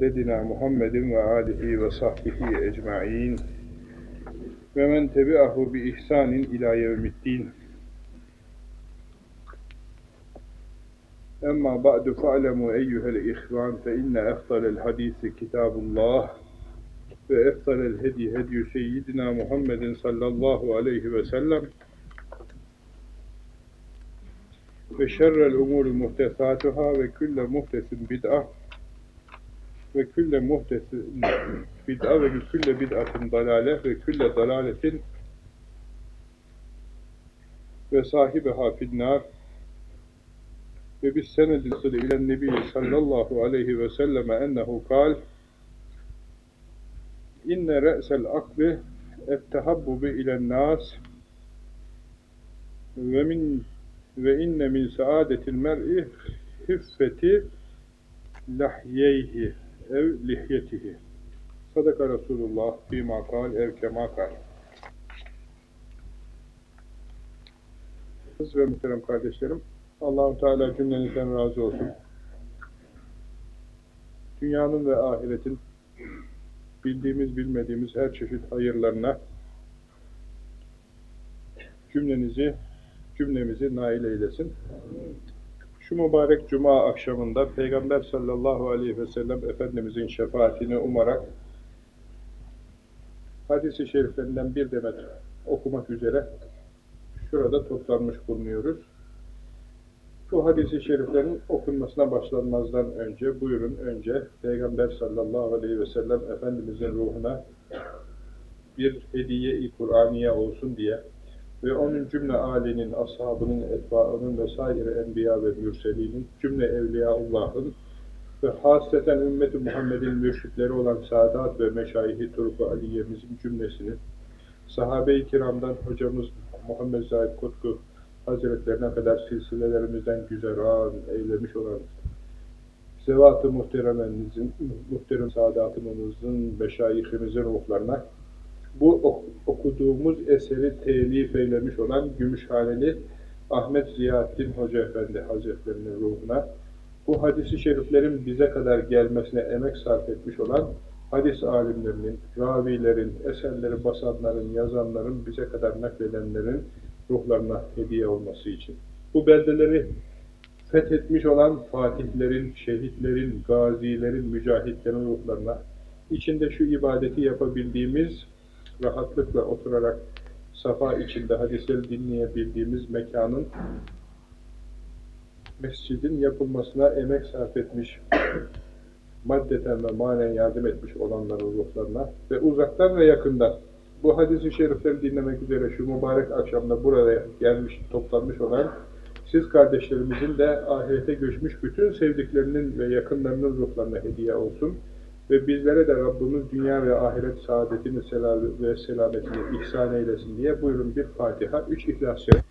Dedina Muhammedin ve alihi ve sahbihi ecma'in ve men tebi'ahu bi ihsanin ila yevmiddin. Emma ba'du fa'lemu eyyuhel ihvan fe inne efdalel hadisi kitabullah ve efdalel hedi hedyu seyyidina Muhammedin sallallahu aleyhi ve sellem ve şerrel umuri muhtesatuhâ ve külle muhtesin bid'ah ve külle muhtesin bid'a ve külle bid'atin dalale ve külle dalaletin ve sahibiha finnâr ve bis senedil sılı ilen nebi sallallahu aleyhi ve selleme ennehu kal inne re'sel akli ettehabbubi ilen nas ve min ve inne min saadetil mer'i hüffeti lahyeyhi ev lihyetihi. Sadaka Resulullah fîmâ kal ev kemâ kal. ve muhterem kardeşlerim, Allahu Teala cümlenizden razı olsun. Dünyanın ve ahiretin bildiğimiz bilmediğimiz her çeşit hayırlarına cümlenizi cümlemizi nail eylesin. Şu mübarek cuma akşamında Peygamber sallallahu aleyhi ve sellem Efendimizin şefaatini umarak hadisi şeriflerinden bir demet okumak üzere şurada toplanmış bulunuyoruz. Bu hadisi şeriflerin okunmasına başlanmazdan önce, buyurun önce Peygamber sallallahu aleyhi ve sellem Efendimizin ruhuna bir hediye-i Kur'aniye olsun diye ve onun cümle âlinin, ashabının, etbaının vesaire enbiya ve mürselinin, cümle evliyaullahın ve hasreten ümmeti Muhammed'in mürşitleri olan Sadat ve Meşayihi Turku Aliye'mizin cümlesini, sahabe-i kiramdan hocamız Muhammed Zahid Kutku Hazretlerine kadar silsilelerimizden güzeran eylemiş olan zevat-ı muhterememizin, muhterem saadatımızın, meşayihimizin ruhlarına bu okuduğumuz eseri telif eylemiş olan Gümüşhaneli Ahmet Ziyaettin Hoca Efendi Hazretlerinin ruhuna, bu hadisi şeriflerin bize kadar gelmesine emek sarf etmiş olan hadis alimlerinin, ravilerin, eserleri basanların, yazanların, bize kadar nakledenlerin ruhlarına hediye olması için. Bu beldeleri fethetmiş olan fatihlerin, şehitlerin, gazilerin, mücahitlerin ruhlarına, içinde şu ibadeti yapabildiğimiz rahatlıkla oturarak safa içinde hadisleri dinleyebildiğimiz mekanın mescidin yapılmasına emek sarf etmiş, maddeten ve manen yardım etmiş olanların ruhlarına ve uzaktan ve yakından bu hadis-i şerifleri dinlemek üzere şu mübarek akşamda buraya gelmiş, toplanmış olan siz kardeşlerimizin de ahirete göçmüş bütün sevdiklerinin ve yakınlarının ruhlarına hediye olsun ve bizlere de Rabbimiz dünya ve ahiret saadetini ve selametini ihsan eylesin diye buyurun bir Fatiha, üç İhlas Şerif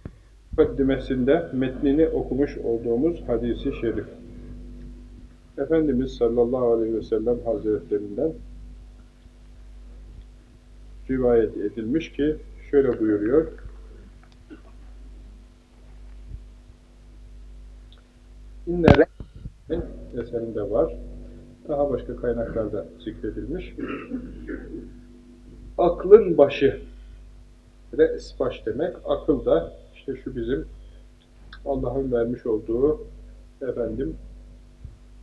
mukaddimesinde metnini okumuş olduğumuz hadisi şerif. Efendimiz sallallahu aleyhi ve sellem hazretlerinden rivayet edilmiş ki şöyle buyuruyor. İnne eserinde var daha başka kaynaklarda zikredilmiş. Aklın başı, res baş demek, akıl da işte şu bizim Allah'ın vermiş olduğu efendim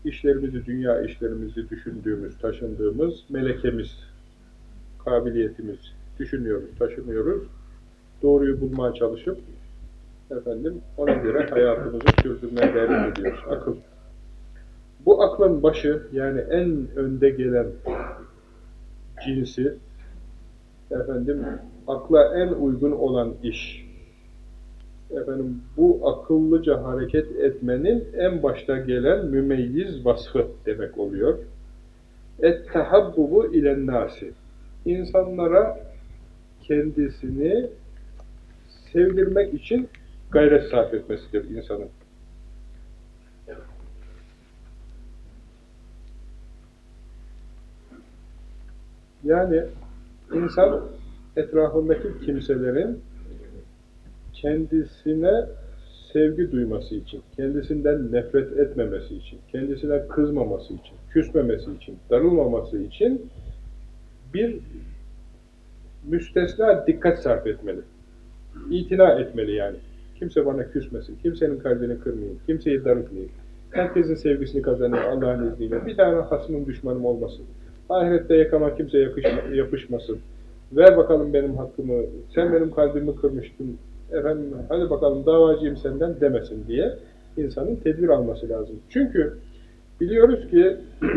işlerimizi, dünya işlerimizi düşündüğümüz, taşındığımız melekemiz, kabiliyetimiz, düşünüyoruz, taşınıyoruz. Doğruyu bulmaya çalışıp efendim ona göre hayatımızı sürdürmeye devam ediyoruz. Akıl. Bu aklın başı yani en önde gelen cinsi efendim akla en uygun olan iş efendim bu akıllıca hareket etmenin en başta gelen mümeyyiz vasfı demek oluyor. Et-tehabbubu ilennâsi insanlara kendisini sevdirmek için gayret sarf etmesidir insanın. Yani insan etrafındaki kimselerin kendisine sevgi duyması için, kendisinden nefret etmemesi için, kendisine kızmaması için, küsmemesi için, darılmaması için bir müstesna dikkat sarf etmeli. İtina etmeli yani. Kimse bana küsmesin, kimsenin kalbini kırmayayım, kimseyi darıtmayayım. Herkesin sevgisini kazanıyor Allah'ın izniyle. Bir tane hasmım düşmanım olmasın. Ahirette yakama kimse yakışma, yapışmasın. Ver bakalım benim hakkımı, sen benim kalbimi kırmıştın, efendim hadi bakalım davacıyım senden demesin diye insanın tedbir alması lazım. Çünkü biliyoruz ki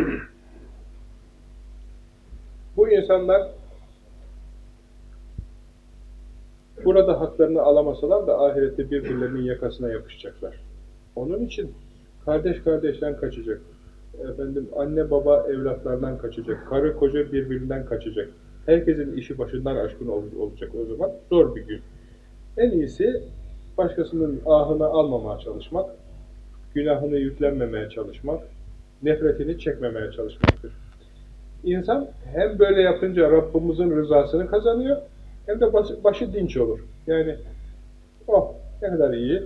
bu insanlar burada haklarını alamasalar da ahirette birbirlerinin yakasına yapışacaklar. Onun için kardeş kardeşten kaçacak. Efendim anne baba evlatlardan kaçacak. Karı koca birbirinden kaçacak. Herkesin işi başından aşkın olacak o zaman. Zor bir gün. En iyisi başkasının ahını almamaya çalışmak, günahını yüklenmemeye çalışmak, nefretini çekmemeye çalışmaktır. İnsan hem böyle yapınca Rabbimizin rızasını kazanıyor, hem de başı, dinç olur. Yani oh ne kadar iyi,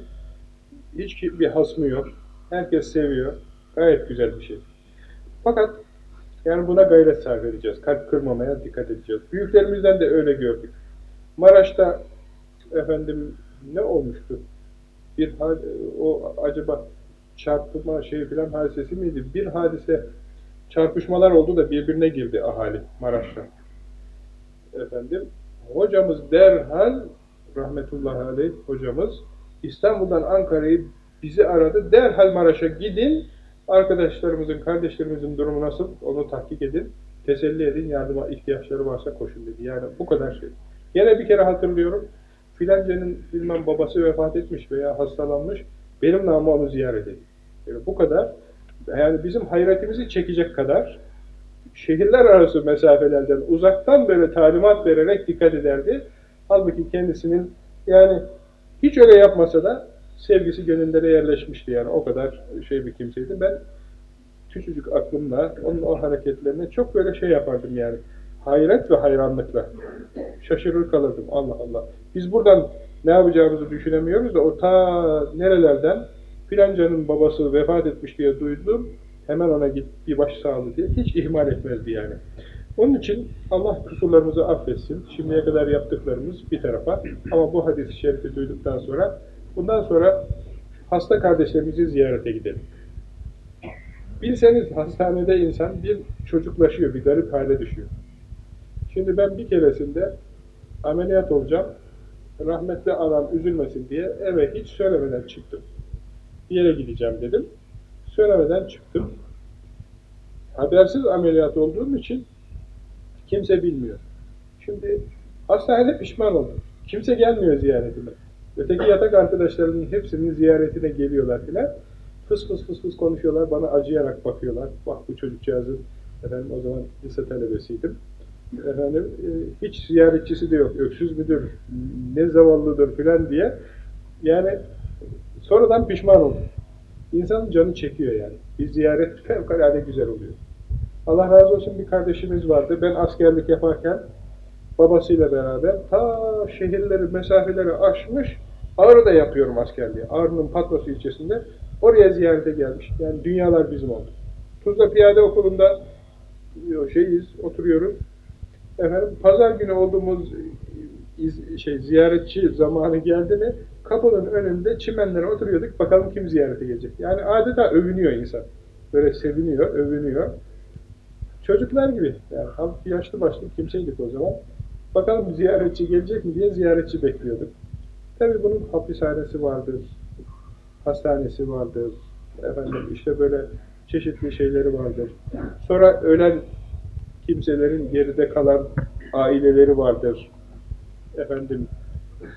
hiç bir hasmı yok, herkes seviyor, gayet güzel bir şey. Fakat yani buna gayret sarf edeceğiz, kalp kırmamaya dikkat edeceğiz. Büyüklerimizden de öyle gördük. Maraş'ta efendim ne olmuştu? Bir o acaba çarpma şey filan hadisesi miydi? Bir hadise çarpışmalar oldu da birbirine girdi ahali Maraş'ta. Efendim hocamız derhal rahmetullahi aleyh hocamız İstanbul'dan Ankara'yı bizi aradı. Derhal Maraş'a gidin. Arkadaşlarımızın, kardeşlerimizin durumu nasıl? Onu tahkik edin. Teselli edin. Yardıma ihtiyaçları varsa koşun dedi. Yani bu kadar şey. Yine bir kere hatırlıyorum filancanın bilmem babası vefat etmiş veya hastalanmış, benim namı onu ziyaret edin. Yani bu kadar, yani bizim hayretimizi çekecek kadar şehirler arası mesafelerden uzaktan böyle talimat vererek dikkat ederdi. Halbuki kendisinin yani hiç öyle yapmasa da sevgisi gönüllere yerleşmişti yani o kadar şey bir kimseydi. Ben küçücük aklımla onun o hareketlerine çok böyle şey yapardım yani hayret ve hayranlıkla şaşırır kalırdım. Allah Allah. Biz buradan ne yapacağımızı düşünemiyoruz da o ta nerelerden filancanın babası vefat etmiş diye duydum. Hemen ona git bir baş sağlığı diye hiç ihmal etmezdi yani. Onun için Allah kusurlarımızı affetsin. Şimdiye kadar yaptıklarımız bir tarafa. Ama bu hadis-i şerifi duyduktan sonra bundan sonra hasta kardeşlerimizi ziyarete gidelim. Bilseniz hastanede insan bir çocuklaşıyor, bir garip hale düşüyor. Şimdi ben bir keresinde ameliyat olacağım, rahmetli anam üzülmesin diye eve hiç söylemeden çıktım. Bir yere gideceğim dedim. Söylemeden çıktım. Habersiz ameliyat olduğum için kimse bilmiyor. Şimdi hastanede pişman oldum. Kimse gelmiyor ziyaretime. Öteki yatak arkadaşlarının hepsinin ziyaretine geliyorlar filan. Fıs fıs fıs fıs konuşuyorlar, bana acıyarak bakıyorlar. Bak bu çocukcağızın, efendim o zaman lise talebesiydim efendim e, hiç ziyaretçisi de yok, öksüz müdür, ne zavallıdır filan diye yani sonradan pişman oldum. İnsanın canı çekiyor yani. Bir ziyaret fevkalade güzel oluyor. Allah razı olsun bir kardeşimiz vardı. Ben askerlik yaparken babasıyla beraber ta şehirleri, mesafeleri aşmış Ağrı'da yapıyorum askerliği. Ağrı'nın Patras ilçesinde. Oraya ziyarete gelmiş. Yani dünyalar bizim oldu. Tuzla Piyade Okulu'nda şeyiz, oturuyoruz. Efendim, pazar günü olduğumuz iz, şey ziyaretçi zamanı geldi mi kapının önünde çimenlere oturuyorduk. Bakalım kim ziyarete gelecek. Yani adeta övünüyor insan. Böyle seviniyor, övünüyor. Çocuklar gibi. Yani yaşlı başlı kimseydik o zaman. Bakalım ziyaretçi gelecek mi diye ziyaretçi bekliyorduk. Tabi bunun hapishanesi vardır, hastanesi vardır, efendim işte böyle çeşitli şeyleri vardır. Sonra ölen kimselerin geride kalan aileleri vardır. Efendim,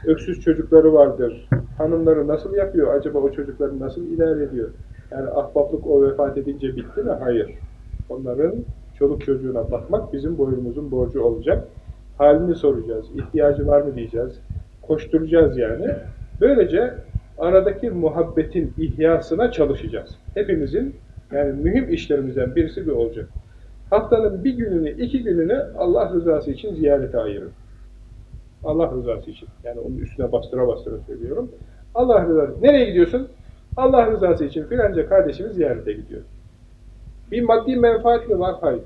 öksüz çocukları vardır. Hanımları nasıl yapıyor? Acaba o çocukları nasıl idare ediyor? Yani ahbaplık o vefat edince bitti mi? Hayır. Onların çoluk çocuğuna bakmak bizim boyumuzun borcu olacak. Halini soracağız. İhtiyacı var mı diyeceğiz. Koşturacağız yani. Böylece aradaki muhabbetin ihyasına çalışacağız. Hepimizin yani mühim işlerimizden birisi bir olacak. Haftanın bir gününü, iki gününü Allah rızası için ziyarete ayırın. Allah rızası için. Yani onun üstüne bastıra bastıra söylüyorum. Allah rızası. Nereye gidiyorsun? Allah rızası için filanca kardeşimi ziyarete gidiyor. Bir maddi menfaat mi var? Hayır.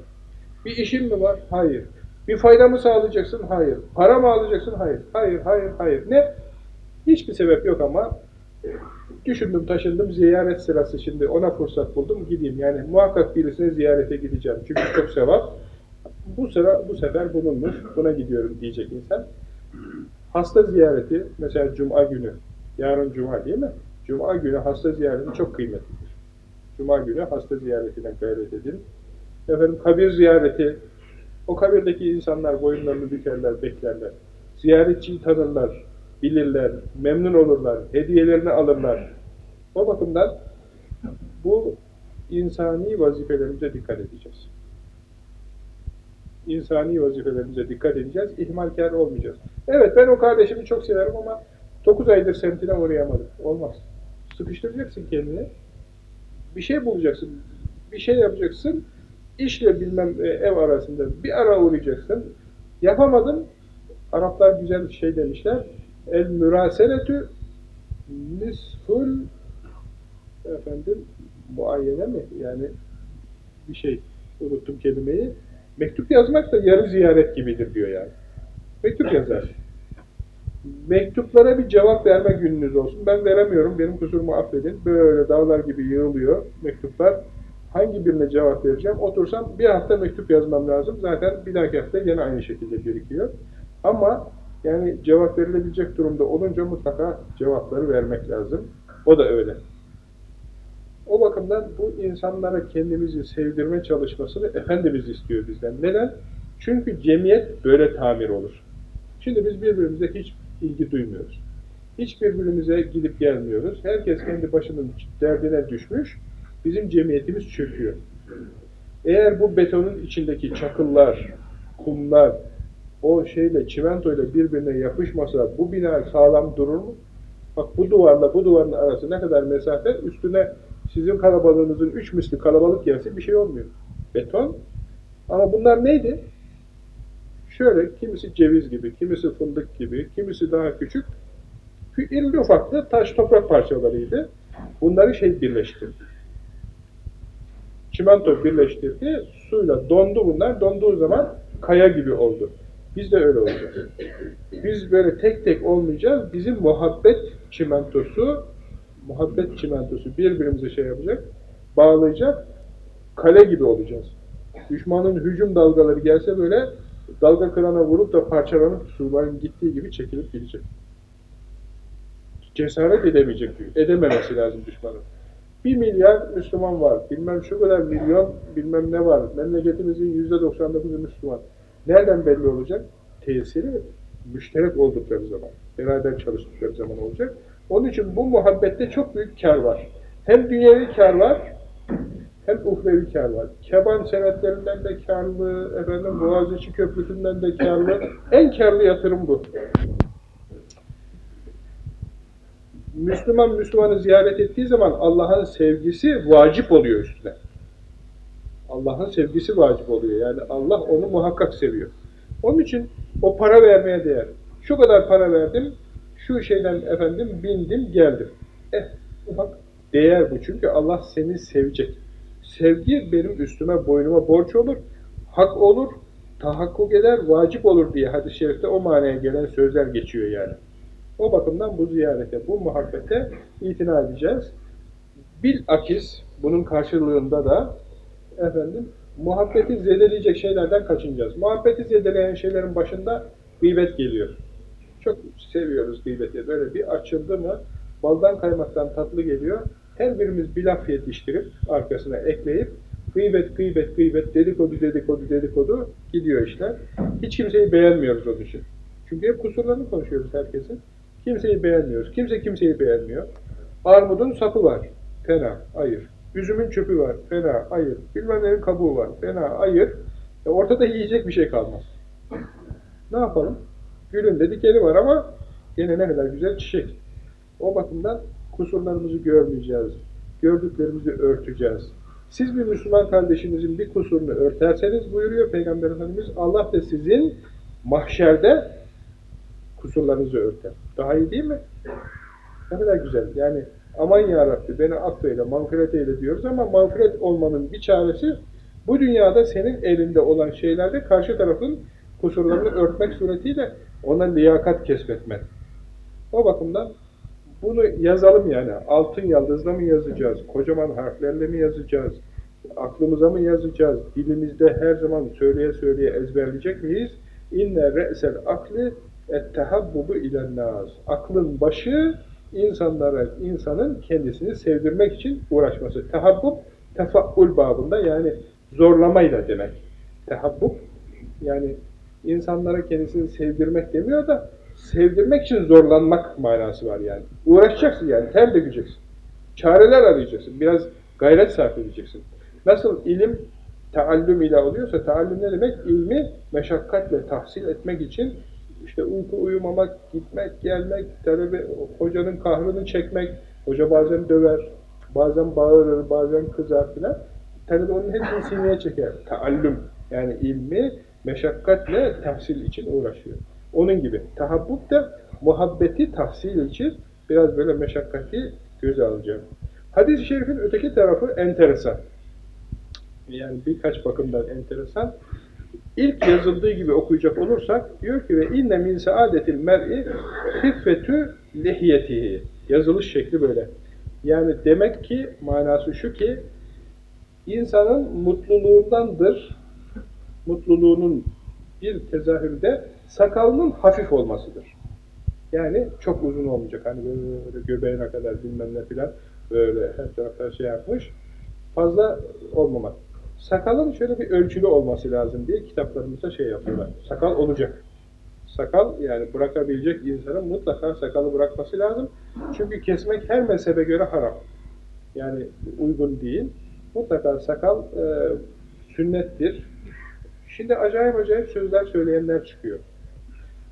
Bir işin mi var? Hayır. Bir fayda mı sağlayacaksın? Hayır. Para mı alacaksın? Hayır. Hayır, hayır, hayır. Ne? Hiçbir sebep yok ama düşündüm, taşındım, ziyaret sırası şimdi ona fırsat buldum, gideyim. Yani muhakkak birisine ziyarete gideceğim. Çünkü çok sevap. Bu sıra, bu sefer bulunmuş, buna gidiyorum diyecek insan. Hasta ziyareti, mesela Cuma günü, yarın Cuma değil mi? Cuma günü hasta ziyareti çok kıymetlidir. Cuma günü hasta ziyaretine gayret edin. Efendim kabir ziyareti, o kabirdeki insanlar boyunlarını bükerler, beklerler. Ziyaretçiyi tanırlar, bilirler, memnun olurlar, hediyelerini alırlar. O bakımdan bu insani vazifelerimize dikkat edeceğiz. İnsani vazifelerimize dikkat edeceğiz, ihmalkar olmayacağız. Evet ben o kardeşimi çok severim ama 9 aydır semtine uğrayamadım. Olmaz. Sıkıştıracaksın kendini. Bir şey bulacaksın, bir şey yapacaksın, işle bilmem e, ev arasında bir ara uğrayacaksın. Yapamadın, Araplar güzel şey demişler, el müraseletü nisful efendim muayyene mi? Yani bir şey unuttum kelimeyi. Mektup yazmak da yarı ziyaret gibidir diyor yani. Mektup yazar. Mektuplara bir cevap verme gününüz olsun. Ben veremiyorum, benim kusurumu affedin. Böyle dağlar gibi yığılıyor mektuplar. Hangi birine cevap vereceğim? Otursam bir hafta mektup yazmam lazım. Zaten bir dahaki hafta yine aynı şekilde birikiyor. Ama yani cevap verilebilecek durumda olunca mutlaka cevapları vermek lazım. O da öyle. O bakımdan bu insanlara kendimizi sevdirme çalışmasını Efendimiz istiyor bizden. Neden? Çünkü cemiyet böyle tamir olur. Şimdi biz birbirimize hiç ilgi duymuyoruz. Hiç birbirimize gidip gelmiyoruz. Herkes kendi başının derdine düşmüş. Bizim cemiyetimiz çöküyor. Eğer bu betonun içindeki çakıllar, kumlar, o şeyle, çimentoyla birbirine yapışmasa bu bina sağlam durur mu? Bak bu duvarla bu duvarın arası ne kadar mesafe, üstüne sizin kalabalığınızın üç misli kalabalık gelse bir şey olmuyor. Beton. Ama bunlar neydi? Şöyle, kimisi ceviz gibi, kimisi fındık gibi, kimisi daha küçük, irli ufaklı taş toprak parçalarıydı. Bunları şey birleştirdi. Çimento birleştirdi, suyla dondu bunlar, donduğu zaman kaya gibi oldu. Biz de öyle olacağız. Biz böyle tek tek olmayacağız. Bizim muhabbet çimentosu, muhabbet çimentosu birbirimize şey yapacak, bağlayacak, kale gibi olacağız. Düşmanın hücum dalgaları gelse böyle dalga kırana vurup da parçalanıp suların gittiği gibi çekilip gidecek. Cesaret edemeyecek, edememesi lazım düşmanın. Bir milyar Müslüman var, bilmem şu kadar milyon bilmem ne var, memleketimizin yüzde 99'u Müslüman. Nereden belli olacak? Tesiri müşterek oldukları zaman, beraber çalıştıkları zaman olacak. Onun için bu muhabbette çok büyük kar var. Hem dünyevi kar var, hem uhrevi kar var. Keban senetlerinden de karlı, efendim Boğaziçi Köprüsü'nden de karlı. En karlı yatırım bu. Müslüman Müslümanı ziyaret ettiği zaman Allah'ın sevgisi vacip oluyor üstüne. Allah'ın sevgisi vacip oluyor. Yani Allah onu muhakkak seviyor. Onun için o para vermeye değer. Şu kadar para verdim, şu şeyden efendim bindim, geldim. Eh, bak değer bu. Çünkü Allah seni sevecek. Sevgi benim üstüme, boynuma borç olur, hak olur, tahakkuk eder, vacip olur diye hadis-i şerifte o manaya gelen sözler geçiyor yani. O bakımdan bu ziyarete, bu muhabbete itina edeceğiz. Bilakis bunun karşılığında da efendim muhabbeti zedeleyecek şeylerden kaçınacağız. Muhabbeti zedeleyen şeylerin başında gıybet geliyor. Çok seviyoruz gıybeti. Böyle bir açıldı mı baldan kaymaktan tatlı geliyor. Her birimiz bir laf yetiştirip arkasına ekleyip gıybet, gıybet, gıybet, dedikodu, dedikodu, dedikodu gidiyor işler. Hiç kimseyi beğenmiyoruz onun için. Çünkü hep kusurlarını konuşuyoruz herkesin. Kimseyi beğenmiyoruz. Kimse kimseyi beğenmiyor. Armudun sapı var. Fena, hayır. Üzümün çöpü var. Fena, hayır. Bilmem kabuğu var. Fena, hayır. E ortada yiyecek bir şey kalmaz. Ne yapalım? Gülün de dikeni var ama gene ne kadar güzel çiçek. O bakımdan kusurlarımızı görmeyeceğiz. Gördüklerimizi örteceğiz. Siz bir Müslüman kardeşinizin bir kusurunu örterseniz buyuruyor Peygamber Efendimiz Allah da sizin mahşerde kusurlarınızı örter. Daha iyi değil mi? Ne kadar güzel. Yani aman ya Rabbi beni affeyle, mağfiret eyle diyoruz ama mağfiret olmanın bir çaresi bu dünyada senin elinde olan şeylerde karşı tarafın kusurlarını örtmek suretiyle ona liyakat kesbetmen. O bakımdan bunu yazalım yani. Altın yaldızla mı yazacağız? Kocaman harflerle mi yazacağız? Aklımıza mı yazacağız? Dilimizde her zaman söyleye söyleye ezberleyecek miyiz? İnne re'sel akli ettehabbubu ilennâz. Aklın başı insanlara, insanın kendisini sevdirmek için uğraşması. Tehabbub, tefaul babında yani zorlamayla demek. Tehabbub yani insanlara kendisini sevdirmek demiyor da sevdirmek için zorlanmak manası var yani. Uğraşacaksın yani, ter dökeceksin. Çareler arayacaksın. Biraz gayret sarf edeceksin. Nasıl ilim taallüm ile oluyorsa, taallüm ne demek? İlmi meşakkatle tahsil etmek için işte uyku uyumamak, gitmek, gelmek, talebe, hocanın kahrını çekmek, hoca bazen döver, bazen bağırır, bazen kızar filan. Talebe onun hepsini sineye çeker. Taallüm yani ilmi meşakkatle tahsil için uğraşıyor. Onun gibi. Tahabbuk da muhabbeti tahsil için biraz böyle meşakkati göze alacağım. Hadis-i şerifin öteki tarafı enteresan. Yani birkaç bakımdan enteresan. İlk yazıldığı gibi okuyacak olursak diyor ki ve inne min saadetil mer'i hiffetü lehiyetihi. Yazılış şekli böyle. Yani demek ki manası şu ki insanın mutluluğundandır. Mutluluğunun bir tezahürde sakalının hafif olmasıdır. Yani çok uzun olmayacak. Hani böyle göbeğine kadar bilmem ne filan böyle her taraftan şey yapmış. Fazla olmamak. Sakalın şöyle bir ölçülü olması lazım diye kitaplarımızda şey yapıyorlar. Sakal olacak. Sakal yani bırakabilecek insanın mutlaka sakalı bırakması lazım. Çünkü kesmek her mezhebe göre haram. Yani uygun değil. Mutlaka sakal e, sünnettir. Şimdi acayip acayip sözler söyleyenler çıkıyor.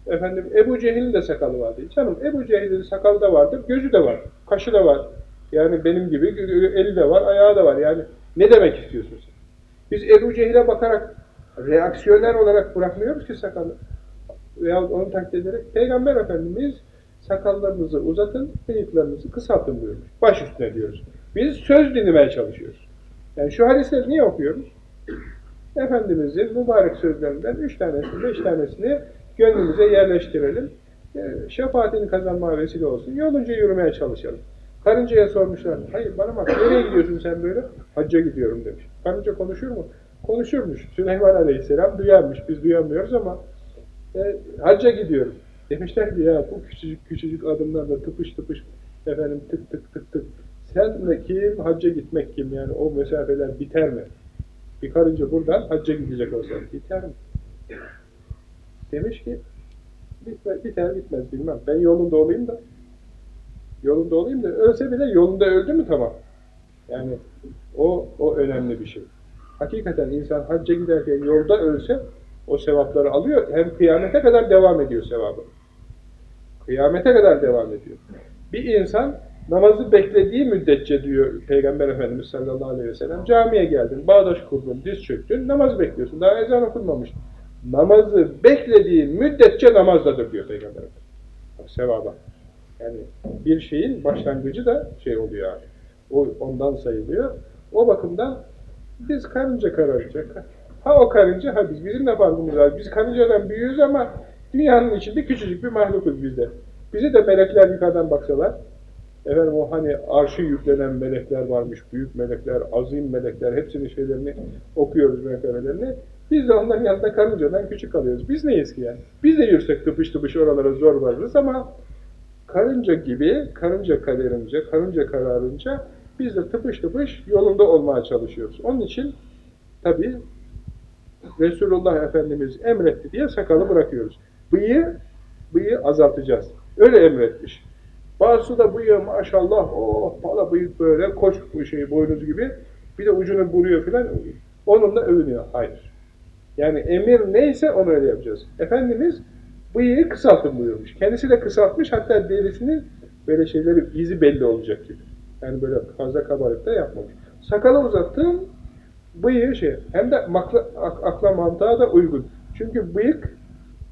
Efendim Ebu Cehil'in de sakalı vardı. Canım Ebu Cehil'in sakalı da vardır, gözü de var, kaşı da var. Yani benim gibi eli de var, ayağı da var. Yani ne demek istiyorsun? Biz Ebu Cehil'e bakarak reaksiyoner olarak bırakmıyoruz ki sakalı. Veya onu takdir ederek Peygamber Efendimiz sakallarınızı uzatın, bıyıklarınızı kısaltın buyurmuş. Baş üstüne diyoruz. Biz söz dinlemeye çalışıyoruz. Yani şu hadisleri niye okuyoruz? Efendimizin mübarek sözlerinden üç tanesini, beş tanesini gönlümüze yerleştirelim. E, şefaatini kazanmaya vesile olsun. Yolunca yürümeye çalışalım. Karıncaya sormuşlar. Hayır bana bak nereye gidiyorsun sen böyle? Hacca gidiyorum demiş. Karınca konuşur mu? Konuşurmuş. Süleyman Aleyhisselam duyarmış. Biz duyamıyoruz ama e, hacca gidiyorum. Demişler ki ya bu küçücük küçücük adımlarla tıpış tıpış efendim tık tık tık tık. Sen kim? Hacca gitmek kim? Yani o mesafeler biter mi? Bir karınca buradan hacca gidecek olsa biter mi? Demiş ki bitmez, biter bitmez bilmem. Ben yolunda olayım da yolunda olayım da ölse bile yolunda öldü mü tamam. Yani o, o önemli bir şey. Hakikaten insan hacca giderken yolda ölse o sevapları alıyor. Hem kıyamete kadar devam ediyor sevabı. Kıyamete kadar devam ediyor. Bir insan namazı beklediği müddetçe diyor Peygamber Efendimiz sallallahu aleyhi ve sellem camiye geldin, bağdaş kurdun, diz çöktün, namaz bekliyorsun. Daha ezan okunmamış. Namazı beklediği müddetçe namazdadır diyor Peygamber Efendimiz. Bak, sevaba. Yani bir şeyin başlangıcı da şey oluyor. O ondan sayılıyor. O bakımdan biz karınca kararınca, ha o karınca ha biz. Bizim de farkımız var. Biz karıncadan büyüyoruz ama dünyanın içinde küçücük bir mahlukuz biz de. Bizi de melekler yukarıdan baksalar, efendim o hani arşı yüklenen melekler varmış, büyük melekler, azim melekler, hepsinin şeylerini okuyoruz mekalelerini. Biz de onların yanında karıncadan küçük kalıyoruz. Biz neyiz ki yani? Biz de yürüsek tıpış tıpış oralara zor varırız ama karınca gibi, karınca kararınca, karınca kararınca biz de tıpış tıpış yolunda olmaya çalışıyoruz. Onun için tabi Resulullah Efendimiz emretti diye sakalı bırakıyoruz. Bıyığı, bıyığı azaltacağız. Öyle emretmiş. Bazısı da bıyığı maşallah, oh pala bıyık böyle, koç bu şey boynuz gibi. Bir de ucunu vuruyor filan. Onunla övünüyor. Hayır. Yani emir neyse onu öyle yapacağız. Efendimiz bıyığı kısaltın buyurmuş. Kendisi de kısaltmış hatta derisinin böyle şeyleri izi belli olacak gibi. Yani böyle fazla kabarık da yapmamış. Sakalı uzattım, bıyığı şey, hem de makla, akla mantığa da uygun. Çünkü bıyık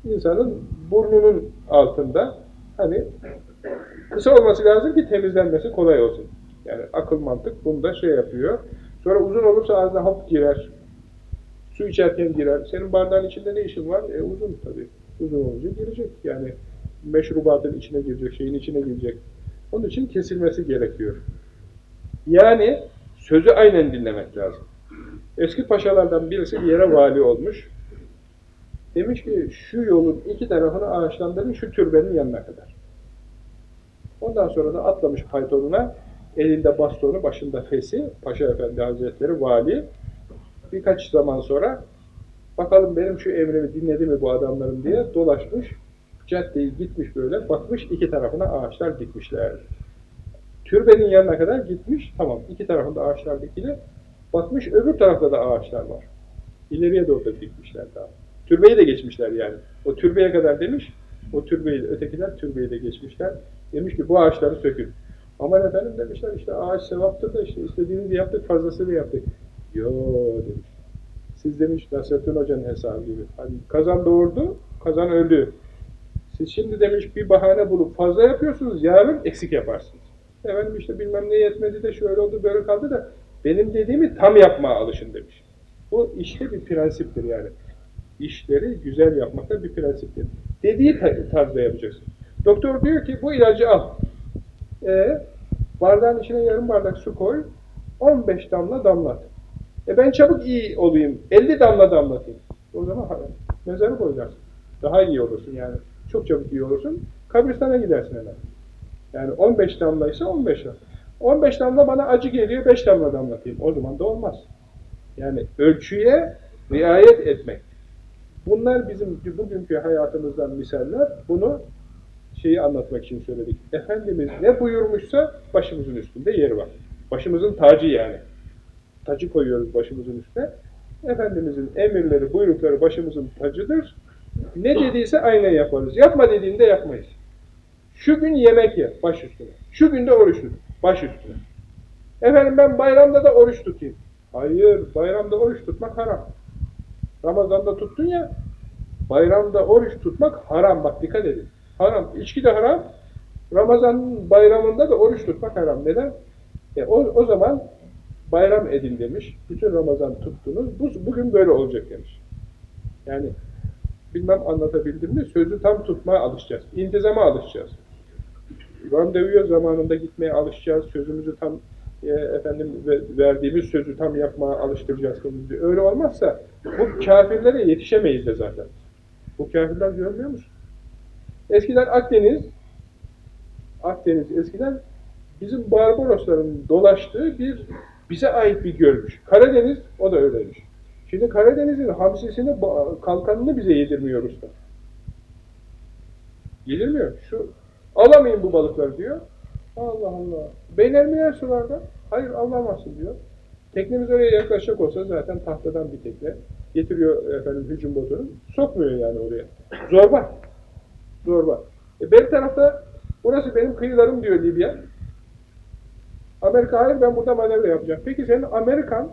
insanın burnunun altında hani Kısa olması lazım ki temizlenmesi kolay olsun. Yani akıl mantık bunda şey yapıyor. Sonra uzun olursa ağzına hap girer. Su içerken girer. Senin bardağın içinde ne işin var? E uzun tabii. Uzun olunca girecek. Yani meşrubatın içine girecek, şeyin içine girecek. Onun için kesilmesi gerekiyor. Yani sözü aynen dinlemek lazım. Eski paşalardan birisi bir yere vali olmuş. Demiş ki şu yolun iki tarafını ağaçlandırın şu türbenin yanına kadar. Ondan sonra da atlamış paytonuna, elinde bastonu, başında fesi, Paşa Efendi Hazretleri vali. Birkaç zaman sonra bakalım benim şu emrimi dinledi mi bu adamlarım diye dolaşmış. Caddeyi gitmiş böyle, bakmış iki tarafına ağaçlar dikmişler. Türbenin yanına kadar gitmiş, tamam iki tarafında ağaçlar dikili. Bakmış öbür tarafta da ağaçlar var. İleriye doğru da dikmişler daha. Türbeyi de geçmişler yani. O türbeye kadar demiş, o türbeyi, ötekiler türbeyi de geçmişler. Demiş ki bu ağaçları sökün. Aman efendim demişler işte ağaç sevaptır da işte istediğimizi yaptık fazlasını yaptık. Yo demiş. Siz demiş Nasrettin Hoca'nın hesabı gibi. Hani kazan doğurdu, kazan öldü. Siz şimdi demiş bir bahane bulup fazla yapıyorsunuz, yarın eksik yaparsınız. Efendim işte bilmem ne yetmedi de şöyle oldu böyle kaldı da benim dediğimi tam yapmaya alışın demiş. Bu işte bir prensiptir yani. İşleri güzel yapmakta bir prensiptir. Dediği tarzda yapacaksın. Doktor diyor ki bu ilacı al. E, bardağın içine yarım bardak su koy. 15 damla damlat. E ben çabuk iyi olayım. 50 damla damlatayım. O zaman mezarı koyacaksın. Daha iyi olursun yani. Çok çabuk iyi olursun. Kabristana gidersin hemen. Yani 15 damla ise 15 damla. 15 damla bana acı geliyor, 5 damla damlatayım. O zaman da olmaz. Yani ölçüye riayet etmek. Bunlar bizim bugünkü hayatımızdan misaller. Bunu şeyi anlatmak için söyledik. Efendimiz ne buyurmuşsa başımızın üstünde yeri var. Başımızın tacı yani. Tacı koyuyoruz başımızın üstüne. Efendimizin emirleri, buyrukları başımızın tacıdır. Ne dediyse aynen yaparız. Yapma dediğinde yapmayız. Şu gün yemek ye, baş üstüne. Şu günde oruç tut, baş üstüne. Efendim ben bayramda da oruç tutayım. Hayır, bayramda oruç tutmak haram. Ramazan'da tuttun ya, bayramda oruç tutmak haram. Bak dikkat edin. Haram. İçki de haram. Ramazan bayramında da oruç tutmak haram. Neden? E, o, o zaman bayram edin demiş. Bütün Ramazan tuttunuz. Bu, bugün böyle olacak demiş. Yani bilmem anlatabildim mi? Sözü tam tutmaya alışacağız. İntizama alışacağız. Randevuya zamanında gitmeye alışacağız. Sözümüzü tam e, efendim verdiğimiz sözü tam yapmaya alıştıracağız kendimizi. Öyle olmazsa bu kafirlere yetişemeyiz de zaten. Bu kafirler görmüyor musun? Eskiden Akdeniz Akdeniz eskiden bizim Barbarosların dolaştığı bir bize ait bir gölmüş. Karadeniz o da öyleymiş. Şimdi Karadeniz'in hamsisini, kalkanını bize yedirmiyor usta. Yedirmiyor. Şu alamayın bu balıkları diyor. Allah Allah. Beynelmeyen sularda. Hayır alamazsın diyor. Teknemiz oraya yaklaşacak olsa zaten tahtadan bir tekne. Getiriyor efendim hücum botunu. Sokmuyor yani oraya. Zorba. Zorba. E bir tarafta burası benim kıyılarım diyor Libya. Amerika hayır ben burada manevra yapacağım. Peki senin Amerikan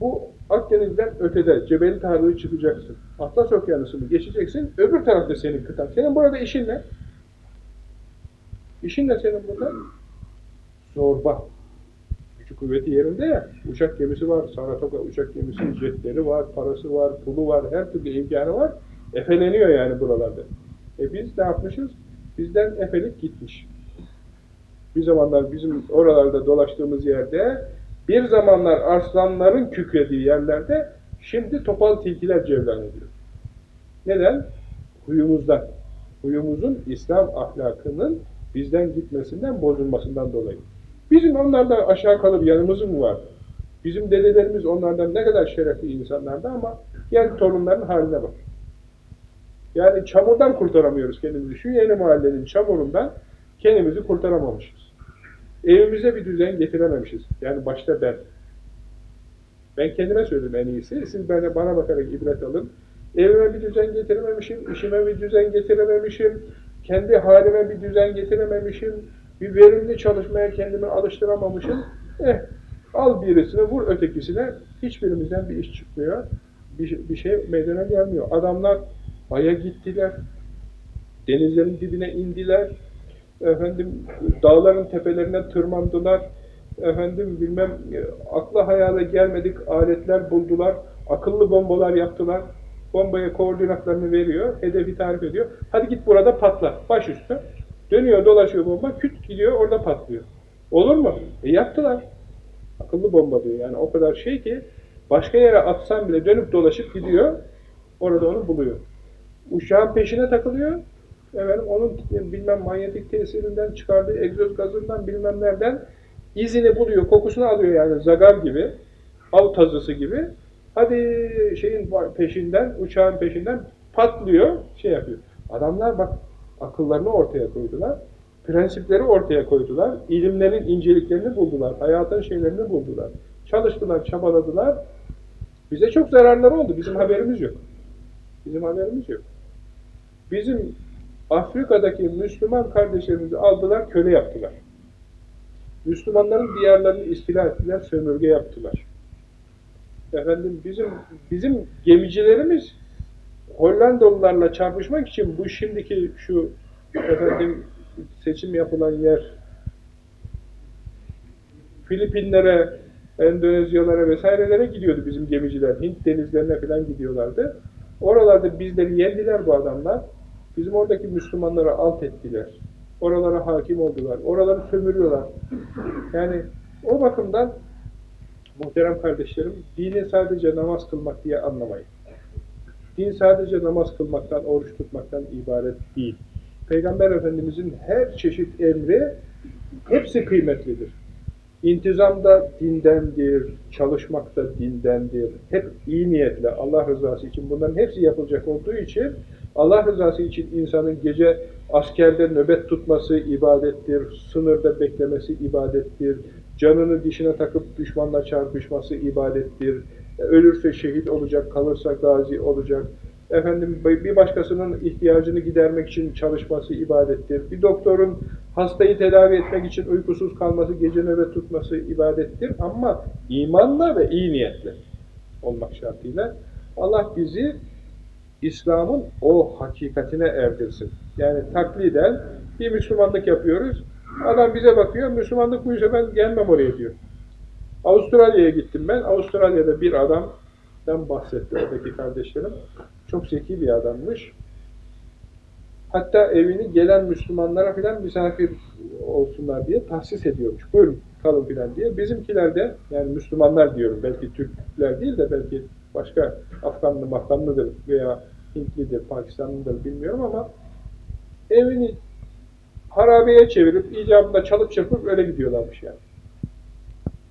bu Akdeniz'den ötede Cebeli Tarık'ı çıkacaksın. Atlas Okyanusu'nu geçeceksin. Öbür tarafta senin kıtan. Senin burada işin ne? İşin ne senin burada? Zorba. Gücü kuvveti yerinde ya. Uçak gemisi var. Saratoga uçak gemisi, jetleri var, parası var, pulu var, her türlü imkanı var. Efeleniyor yani buralarda. E biz ne yapmışız? Bizden efelik gitmiş. Bir zamanlar bizim oralarda dolaştığımız yerde, bir zamanlar arslanların kükrediği yerlerde, şimdi topal tilkiler cevlan ediyor. Neden? Huyumuzdan. Huyumuzun İslam ahlakının bizden gitmesinden, bozulmasından dolayı. Bizim onlardan aşağı kalır yanımız mı var? Bizim dedelerimiz onlardan ne kadar şerefli insanlardı ama gel torunların haline bak. Yani çamurdan kurtaramıyoruz kendimizi. Şu yeni mahallenin çamurundan kendimizi kurtaramamışız. Evimize bir düzen getirememişiz. Yani başta ben. Ben kendime söyledim en iyisi. Siz bana, bana bakarak ibret alın. Evime bir düzen getirememişim, işime bir düzen getirememişim, kendi halime bir düzen getirememişim, bir verimli çalışmaya kendimi alıştıramamışım. Eh, al birisine, vur ötekisine, hiçbirimizden bir iş çıkmıyor, bir, bir şey meydana gelmiyor. Adamlar Ay'a gittiler, denizlerin dibine indiler, Efendim dağların tepelerine tırmandılar. Efendim bilmem akla hayale gelmedik aletler buldular. Akıllı bombalar yaptılar. Bombaya koordinatlarını veriyor, hedefi tarif ediyor. Hadi git burada patla, baş üstü. Dönüyor, dolaşıyor bomba, küt gidiyor, orada patlıyor. Olur mu? E yaptılar. Akıllı bomba diyor. Yani o kadar şey ki, başka yere atsan bile dönüp dolaşıp gidiyor, orada onu buluyor. Uçağın peşine takılıyor, efendim onun bilmem manyetik tesirinden çıkardığı egzoz gazından bilmem nereden izini buluyor, kokusunu alıyor yani zagar gibi, av tazısı gibi. Hadi şeyin peşinden, uçağın peşinden patlıyor, şey yapıyor. Adamlar bak akıllarını ortaya koydular, prensipleri ortaya koydular, ilimlerin inceliklerini buldular, hayatın şeylerini buldular. Çalıştılar, çabaladılar. Bize çok zararları oldu, bizim haberimiz yok. Bizim haberimiz yok. Bizim Afrika'daki Müslüman kardeşlerimizi aldılar, köle yaptılar. Müslümanların diyarlarını istila ettiler, sömürge yaptılar. Efendim bizim bizim gemicilerimiz Hollandalılarla çarpışmak için bu şimdiki şu efendim seçim yapılan yer Filipinlere, Endonezyalara vesairelere gidiyordu bizim gemiciler. Hint denizlerine falan gidiyorlardı. Oralarda bizleri yendiler bu adamlar. Bizim oradaki Müslümanları alt ettiler. Oralara hakim oldular. Oraları sömürüyorlar. Yani o bakımdan muhterem kardeşlerim, dini sadece namaz kılmak diye anlamayın. Din sadece namaz kılmaktan, oruç tutmaktan ibaret değil. Peygamber Efendimizin her çeşit emri hepsi kıymetlidir. İntizam da dindendir, çalışmak da dindendir. Hep iyi niyetle, Allah rızası için bunların hepsi yapılacak olduğu için Allah rızası için insanın gece askerde nöbet tutması ibadettir, sınırda beklemesi ibadettir, canını dişine takıp düşmanla çarpışması ibadettir, ölürse şehit olacak, kalırsa gazi olacak, efendim bir başkasının ihtiyacını gidermek için çalışması ibadettir, bir doktorun hastayı tedavi etmek için uykusuz kalması, gece nöbet tutması ibadettir. Ama imanla ve iyi niyetle olmak şartıyla Allah bizi İslam'ın o hakikatine erdirsin. Yani takliden bir Müslümanlık yapıyoruz. Adam bize bakıyor, Müslümanlık buysa ben gelmem oraya diyor. Avustralya'ya gittim ben. Avustralya'da bir adamdan bahsetti oradaki kardeşlerim. Çok zeki bir adammış. Hatta evini gelen Müslümanlara filan misafir olsunlar diye tahsis ediyormuş. Buyurun kalın filan diye. Bizimkiler de yani Müslümanlar diyorum belki Türkler değil de belki başka Afganlı, Afganlıdır veya Hintlidir, Pakistanlıdır bilmiyorum ama evini harabeye çevirip icabında çalıp çırpıp öyle gidiyorlarmış yani.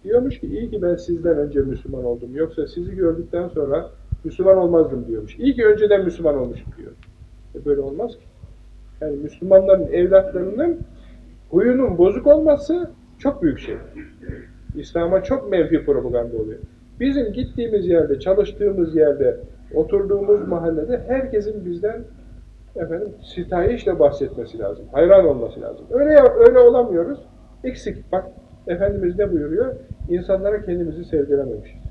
Diyormuş ki iyi ki ben sizden önce Müslüman oldum. Yoksa sizi gördükten sonra Müslüman olmazdım diyormuş. İyi ki önceden Müslüman olmuşum diyor. E böyle olmaz ki. Yani Müslümanların evlatlarının huyunun bozuk olması çok büyük şey. İslam'a çok menfi propaganda oluyor. Bizim gittiğimiz yerde, çalıştığımız yerde, oturduğumuz mahallede herkesin bizden efendim sitayişle bahsetmesi lazım. Hayran olması lazım. Öyle öyle olamıyoruz. Eksik. Bak Efendimiz ne buyuruyor? İnsanlara kendimizi sevdirememişiz.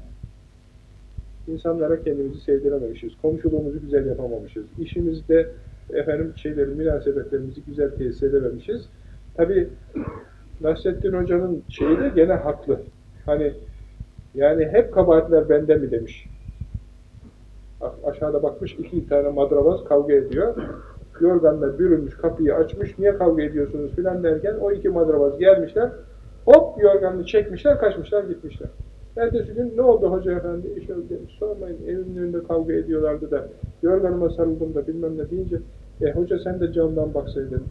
İnsanlara kendimizi sevdirememişiz. Komşuluğumuzu güzel yapamamışız. İşimizde efendim şeyleri, münasebetlerimizi güzel tesis edememişiz. Tabi Nasrettin Hoca'nın şeyi de gene haklı. Hani yani hep kabahatler bende mi demiş. Aşağıda bakmış iki tane madrabaz kavga ediyor. Yorganla bürünmüş kapıyı açmış. Niye kavga ediyorsunuz filan derken o iki madrabaz gelmişler. Hop yorganını çekmişler, kaçmışlar, gitmişler. Ertesi gün ne oldu hoca efendi? Demiş, sormayın evimin önünde kavga ediyorlardı da yorganıma sarıldım da bilmem ne deyince e hoca sen de camdan baksaydın.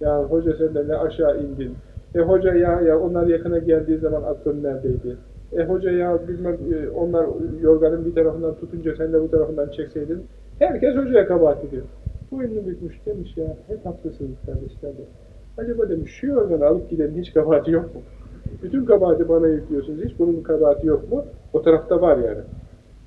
Ya hoca sen de ne aşağı indin. E hoca ya ya onlar yakına geldiği zaman aklın neredeydi? E hoca ya bilmem e, onlar yorganın bir tarafından tutunca sen de bu tarafından çekseydin. Herkes hocaya kabahat ediyor. Ünlü bükmüş demiş ya hep haklısınız kardeşler de. Acaba demiş şu yorganı alıp gidenin hiç kabahati yok mu? Bütün kabahati bana yüklüyorsunuz. Hiç bunun kabahati yok mu? O tarafta var yani.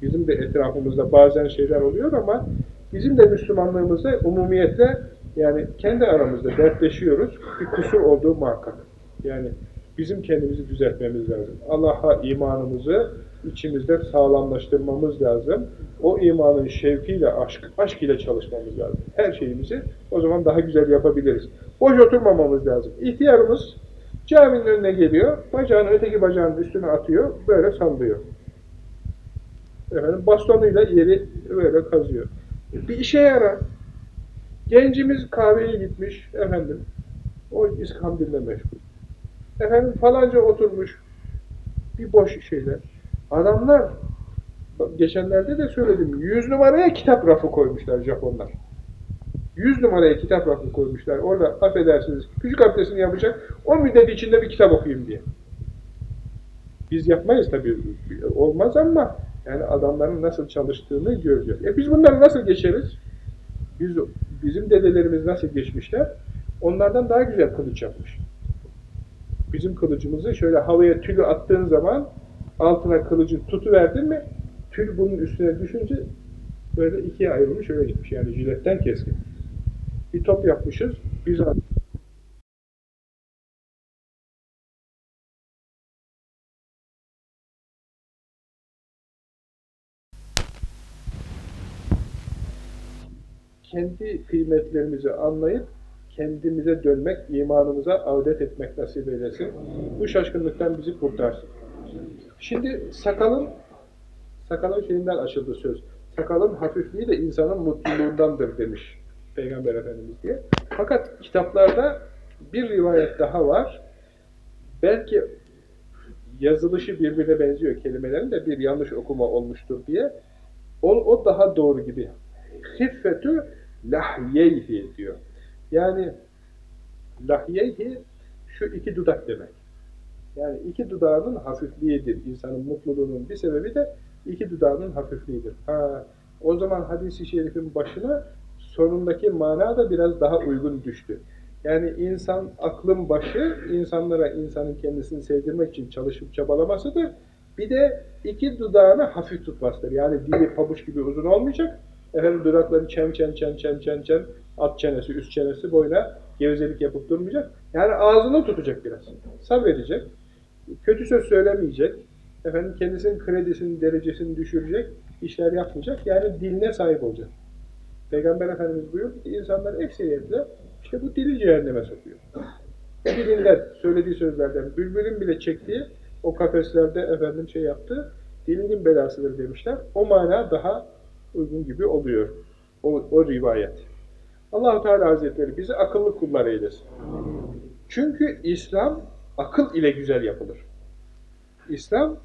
Bizim de etrafımızda bazen şeyler oluyor ama bizim de Müslümanlığımızda umumiyetle yani kendi aramızda dertleşiyoruz. Bir kusur olduğu muhakkak. Yani bizim kendimizi düzeltmemiz lazım. Allah'a imanımızı, içimizde sağlamlaştırmamız lazım. O imanın şevkiyle, aşk, aşk ile çalışmamız lazım. Her şeyimizi o zaman daha güzel yapabiliriz. Boş oturmamamız lazım. İhtiyarımız caminin önüne geliyor, bacağını öteki bacağının üstüne atıyor, böyle sallıyor. Efendim, bastonuyla yeri böyle kazıyor. Bir işe yarar. Gencimiz kahveye gitmiş, efendim, o iskandille meşgul. Efendim falanca oturmuş, bir boş şeyler. Adamlar, geçenlerde de söyledim, yüz numaraya kitap rafı koymuşlar Japonlar. Yüz numaraya kitap rafı koymuşlar. Orada affedersiniz, küçük abdestini yapacak, o müddet içinde bir kitap okuyayım diye. Biz yapmayız tabii, olmaz ama yani adamların nasıl çalıştığını göreceğiz. E biz bunları nasıl geçeriz? Biz, bizim dedelerimiz nasıl geçmişler? Onlardan daha güzel kılıç yapmış. Bizim kılıcımızı şöyle havaya tülü attığın zaman altına kılıcı tutuverdin mi tül bunun üstüne düşünce böyle ikiye ayrılmış öyle gitmiş. Yani jiletten keskin. Bir top yapmışız. Bizans kendi kıymetlerimizi anlayıp kendimize dönmek, imanımıza avdet etmek nasip eylesin. Bu şaşkınlıktan bizi kurtarsın. Şimdi sakalın sakalın şeyinden açıldı söz. Sakalın hafifliği de insanın mutluluğundandır demiş Peygamber Efendimiz diye. Fakat kitaplarda bir rivayet daha var. Belki yazılışı birbirine benziyor kelimelerin de bir yanlış okuma olmuştur diye. O, o daha doğru gibi. Hiffetü lahyeyhi diyor. Yani lahyeyhi şu iki dudak demek. Yani iki dudağının hafifliğidir. İnsanın mutluluğunun bir sebebi de iki dudağının hafifliğidir. Ha, o zaman hadisi şerifin başına sonundaki mana da biraz daha uygun düştü. Yani insan aklın başı insanlara insanın kendisini sevdirmek için çalışıp çabalamasıdır. Bir de iki dudağını hafif tutmasıdır. Yani dili pabuç gibi uzun olmayacak. Efendim dudakları çen çen çen çen çen çen alt çenesi üst çenesi boyuna gevezelik yapıp durmayacak. Yani ağzını tutacak biraz. Sabredecek. Kötü söz söylemeyecek. Efendim kendisinin kredisini, derecesini düşürecek. işler yapmayacak. Yani diline sahip olacak. Peygamber Efendimiz buyurdu ki insanlar ekseriyetle işte bu dili cehenneme sokuyor. Dilinden, söylediği sözlerden, bülbülün bile çektiği o kafeslerde efendim şey yaptı, dilinin belasıdır demişler. O mana daha uygun gibi oluyor. O, o rivayet. Allahu Teala Hazretleri bizi akıllı kullar eylesin. Çünkü İslam akıl ile güzel yapılır. İslam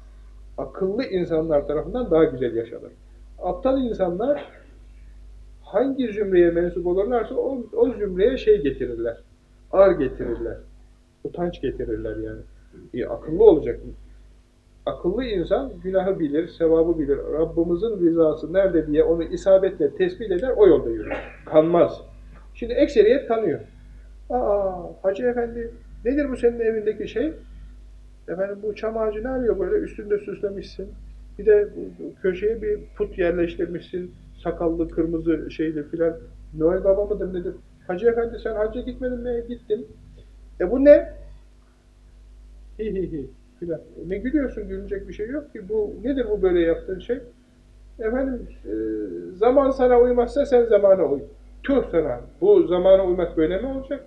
akıllı insanlar tarafından daha güzel yaşanır. Aptal insanlar hangi zümreye mensup olurlarsa o, o zümreye şey getirirler. Ar getirirler. Utanç getirirler yani. E, akıllı olacak. Akıllı insan günahı bilir, sevabı bilir. Rabbimizin rızası nerede diye onu isabetle tespit eder, o yolda yürür. Kanmaz. Şimdi ekseriyet kanıyor. Aa, Hacı Efendi, nedir bu senin evindeki şey? Efendim bu çam ağacı ne arıyor böyle? Üstünde süslemişsin. Bir de köşeye bir put yerleştirmişsin. Sakallı, kırmızı şeyli filan. Noel Baba mıdır nedir? Hacı Efendi sen hacca gitmedin mi? Gittim. E bu ne? Hi hi hi filan. E ne gülüyorsun? Gülünecek bir şey yok ki. Bu nedir bu böyle yaptığın şey? Efendim e, zaman sana uymazsa sen zamana uy. Tüh sana. Bu zamana uymak böyle mi olacak?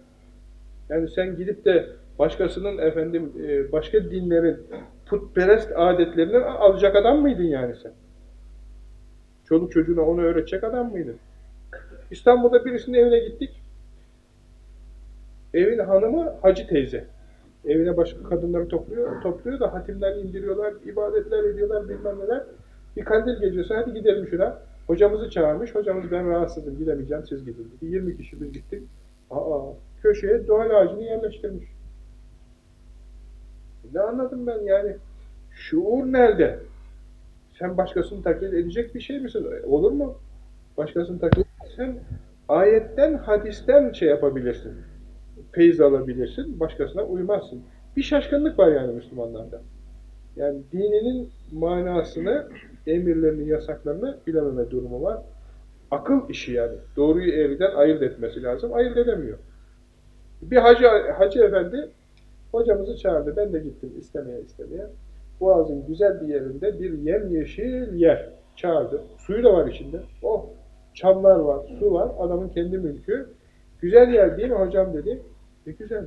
Yani sen gidip de başkasının efendim e, başka dinlerin putperest adetlerinden alacak adam mıydın yani sen? Çoluk çocuğuna onu öğretecek adam mıydın? İstanbul'da birisinin evine gittik. Evin hanımı Hacı teyze. Evine başka kadınları topluyor, topluyor da hatimler indiriyorlar, ibadetler ediyorlar, bilmem neler. Bir kandil gecesi, hadi gidelim şuna. Hocamızı çağırmış, hocamız ben rahatsızım, gidemeyeceğim, siz gidin. 20 kişi biz gittik. Aa, köşeye doğal ağacını yerleştirmiş. Ne anladım ben yani? Şuur nerede? Sen başkasını taklit edecek bir şey misin? Olur mu? Başkasını taklit sen ayetten, hadisten şey yapabilirsin. Feyz alabilirsin, başkasına uymazsın. Bir şaşkınlık var yani Müslümanlarda. Yani dininin manasını, emirlerini, yasaklarını bilememe durumu var. Akıl işi yani. Doğruyu eğriden ayırt etmesi lazım. Ayırt edemiyor. Bir hacı, hacı efendi hocamızı çağırdı. Ben de gittim istemeye istemeye. Boğazın güzel bir yerinde bir yemyeşil yer çağırdı. Suyu da var içinde. Oh, çamlar var, su var. Adamın kendi mülkü. Güzel yer değil mi hocam dedi. Ne güzel.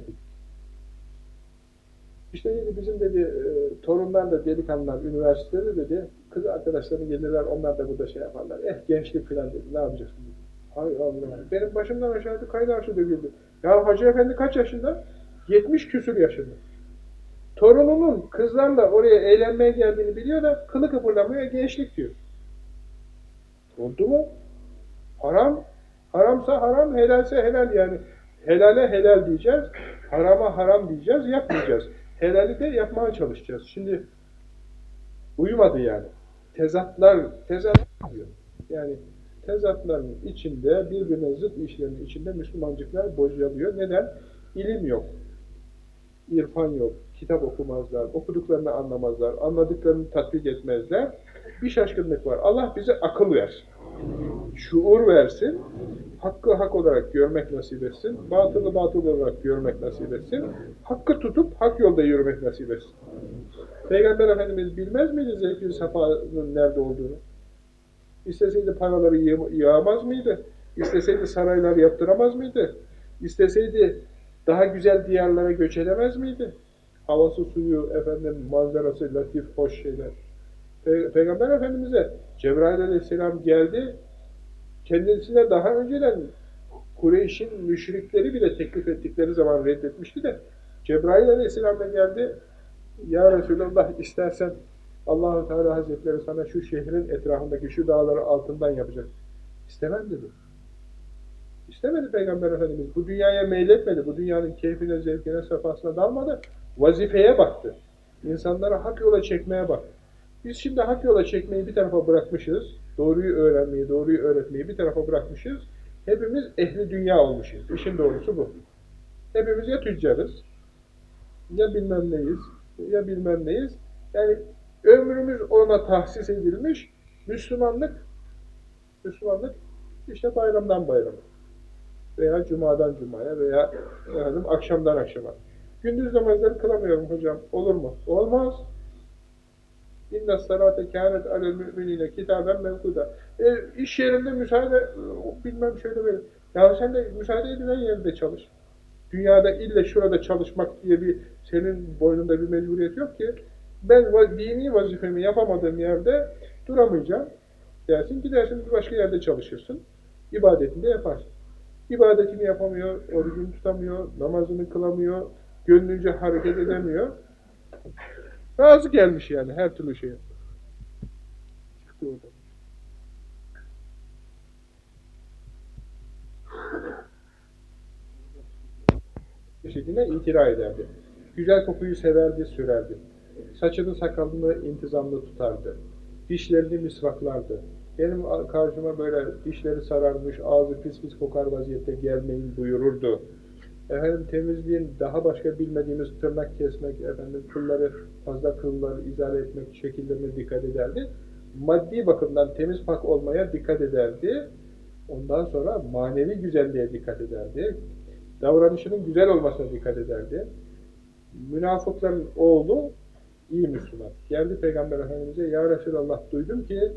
İşte dedi bizim dedi e, torunlar da delikanlılar üniversitede dedi kız arkadaşları gelirler onlar da burada şey yaparlar. Eh gençlik filan dedi ne yapacaksın dedi. Hay Allah. Benim başımdan aşağıda kaynar su döküldü. Ya Hacı Efendi kaç yaşında? 70 küsur yaşında. Torununun kızlarla oraya eğlenmeye geldiğini biliyor da kılı kıpırlamıyor gençlik diyor. Oldu mu? Haram. Haramsa haram, helalse helal yani. Helale helal diyeceğiz, harama haram diyeceğiz, yapmayacağız. Helali de yapmaya çalışacağız. Şimdi uyumadı yani. Tezatlar, tezat diyor. Yani tezatların içinde, birbirine zıt işlerin içinde Müslümancıklar bocalıyor. Neden? İlim yok. İrfan yok. Kitap okumazlar. Okuduklarını anlamazlar. Anladıklarını tatbik etmezler. Bir şaşkınlık var. Allah bize akıl versin. Şuur versin. Hakkı hak olarak görmek nasip etsin. Batılı batıl olarak görmek nasip etsin. Hakkı tutup hak yolda yürümek nasip etsin. Peygamber Efendimiz bilmez miydi zevkli safanın nerede olduğunu? İsteseydi paraları yağmaz mıydı? İsteseydi saraylar yaptıramaz mıydı? İsteseydi daha güzel diyarlara göç edemez miydi? Havası, suyu, efendim, manzarası, latif, hoş şeyler. Pe Peygamber Efendimiz'e Cebrail aleyhisselam geldi, kendisine daha önceden Kureyş'in müşrikleri bile teklif ettikleri zaman reddetmişti de Cebrail aleyhisselam da geldi, Ya Resulallah istersen Allahu Teala Hazretleri sana şu şehrin etrafındaki şu dağları altından yapacak. İstemem dedi. İstemedi Peygamber Efendimiz. Bu dünyaya meyletmedi. Bu dünyanın keyfine, zevkine, sefasına dalmadı. Vazifeye baktı. İnsanları hak yola çekmeye baktı. Biz şimdi hak yola çekmeyi bir tarafa bırakmışız. Doğruyu öğrenmeyi, doğruyu öğretmeyi bir tarafa bırakmışız. Hepimiz ehli dünya olmuşuz. İşin doğrusu bu. Hepimiz ya tüccarız, ya bilmem neyiz, ya bilmem neyiz. Yani ömrümüz ona tahsis edilmiş. Müslümanlık, Müslümanlık işte bayramdan bayrama veya cumadan cumaya veya efendim, akşamdan akşama. Gündüz namazları kılamıyorum hocam. Olur mu? Olmaz. İnne salate kânet alel müminine kitaben mevkuda. E, iş yerinde müsaade, bilmem şöyle böyle. Ya sen de müsaade edilen yerde çalış. Dünyada ille şurada çalışmak diye bir, senin boynunda bir mecburiyet yok ki. Ben dini vazifemi yapamadığım yerde duramayacağım. Dersin gidersin bir başka yerde çalışırsın. İbadetini de yaparsın. İbadetini yapamıyor, orucunu tutamıyor, namazını kılamıyor, gönlünce hareket edemiyor. Razı gelmiş yani her türlü şeye. Çıktı orada. Bir şekilde itira ederdi. Güzel kokuyu severdi, sürerdi. Saçını sakalını intizamlı tutardı. Dişlerini misvaklardı. Benim karşıma böyle dişleri sararmış, ağzı pis pis kokar vaziyette gelmeyin buyururdu. Efendim temizliğin daha başka bilmediğimiz tırnak kesmek, efendim kılları, fazla kılları izale etmek şekillerine dikkat ederdi. Maddi bakımdan temiz pak olmaya dikkat ederdi. Ondan sonra manevi güzelliğe dikkat ederdi. Davranışının güzel olmasına dikkat ederdi. Münafıkların oğlu iyi Müslüman. Geldi Peygamber Efendimiz'e, Ya Resulallah duydum ki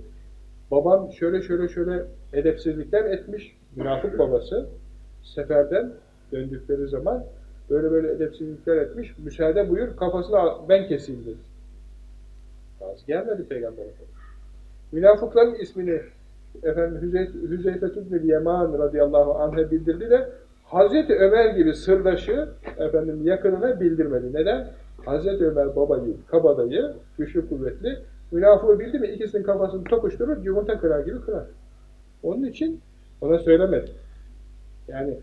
babam şöyle şöyle şöyle edepsizlikler etmiş, münafık babası, seferden döndükleri zaman böyle böyle edepsizlikler etmiş, müsaade buyur kafasını ben keseyim dedi. Az gelmedi Peygamber Efendimiz. Münafıkların ismini efendim Hüzeyf, İbn-i Yaman radıyallahu anh'a bildirdi de Hazreti Ömer gibi sırdaşı efendim yakınına bildirmedi. Neden? Hazreti Ömer babayı, kabadayı, güçlü kuvvetli, münafığı bildi mi ikisinin kafasını tokuşturur, yumurta kırar gibi kırar. Onun için ona söylemedi. Yani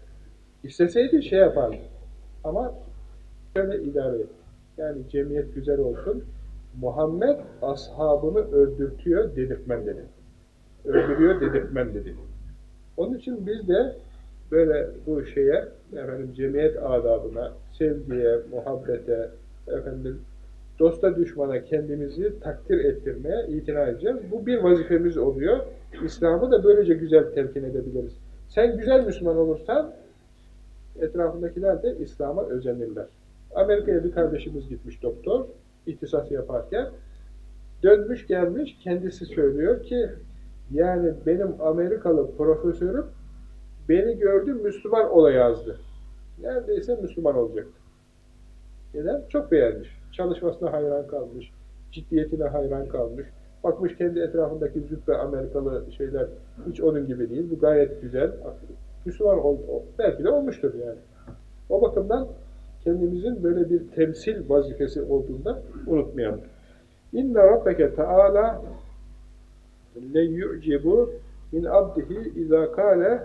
isteseydi şey yapardı. Ama şöyle idare et. Yani cemiyet güzel olsun. Muhammed ashabını öldürtüyor dedirtmem dedi. Öldürüyor dedirtmem dedi. Onun için biz de böyle bu şeye, efendim cemiyet adabına, sevgiye, muhabbete, efendim dosta düşmana kendimizi takdir ettirmeye itina edeceğiz. Bu bir vazifemiz oluyor. İslam'ı da böylece güzel telkin edebiliriz. Sen güzel Müslüman olursan etrafındakiler de İslam'a özenirler. Amerika'ya bir kardeşimiz gitmiş doktor, ihtisas yaparken Dönmüş gelmiş kendisi söylüyor ki yani benim Amerikalı profesörüm beni gördü Müslüman ola yazdı. Neredeyse Müslüman olacaktı. Neden? Çok beğenmiş. Çalışmasına hayran kalmış. Ciddiyetine hayran kalmış. Bakmış kendi etrafındaki züppe Amerikalı şeyler hiç onun gibi değil. Bu gayet güzel. Müslüman ol, belki de olmuştur yani. O bakımdan kendimizin böyle bir temsil vazifesi olduğunda unutmayalım. İnne rabbeke teala le yu'cibu min abdihi izâ kâle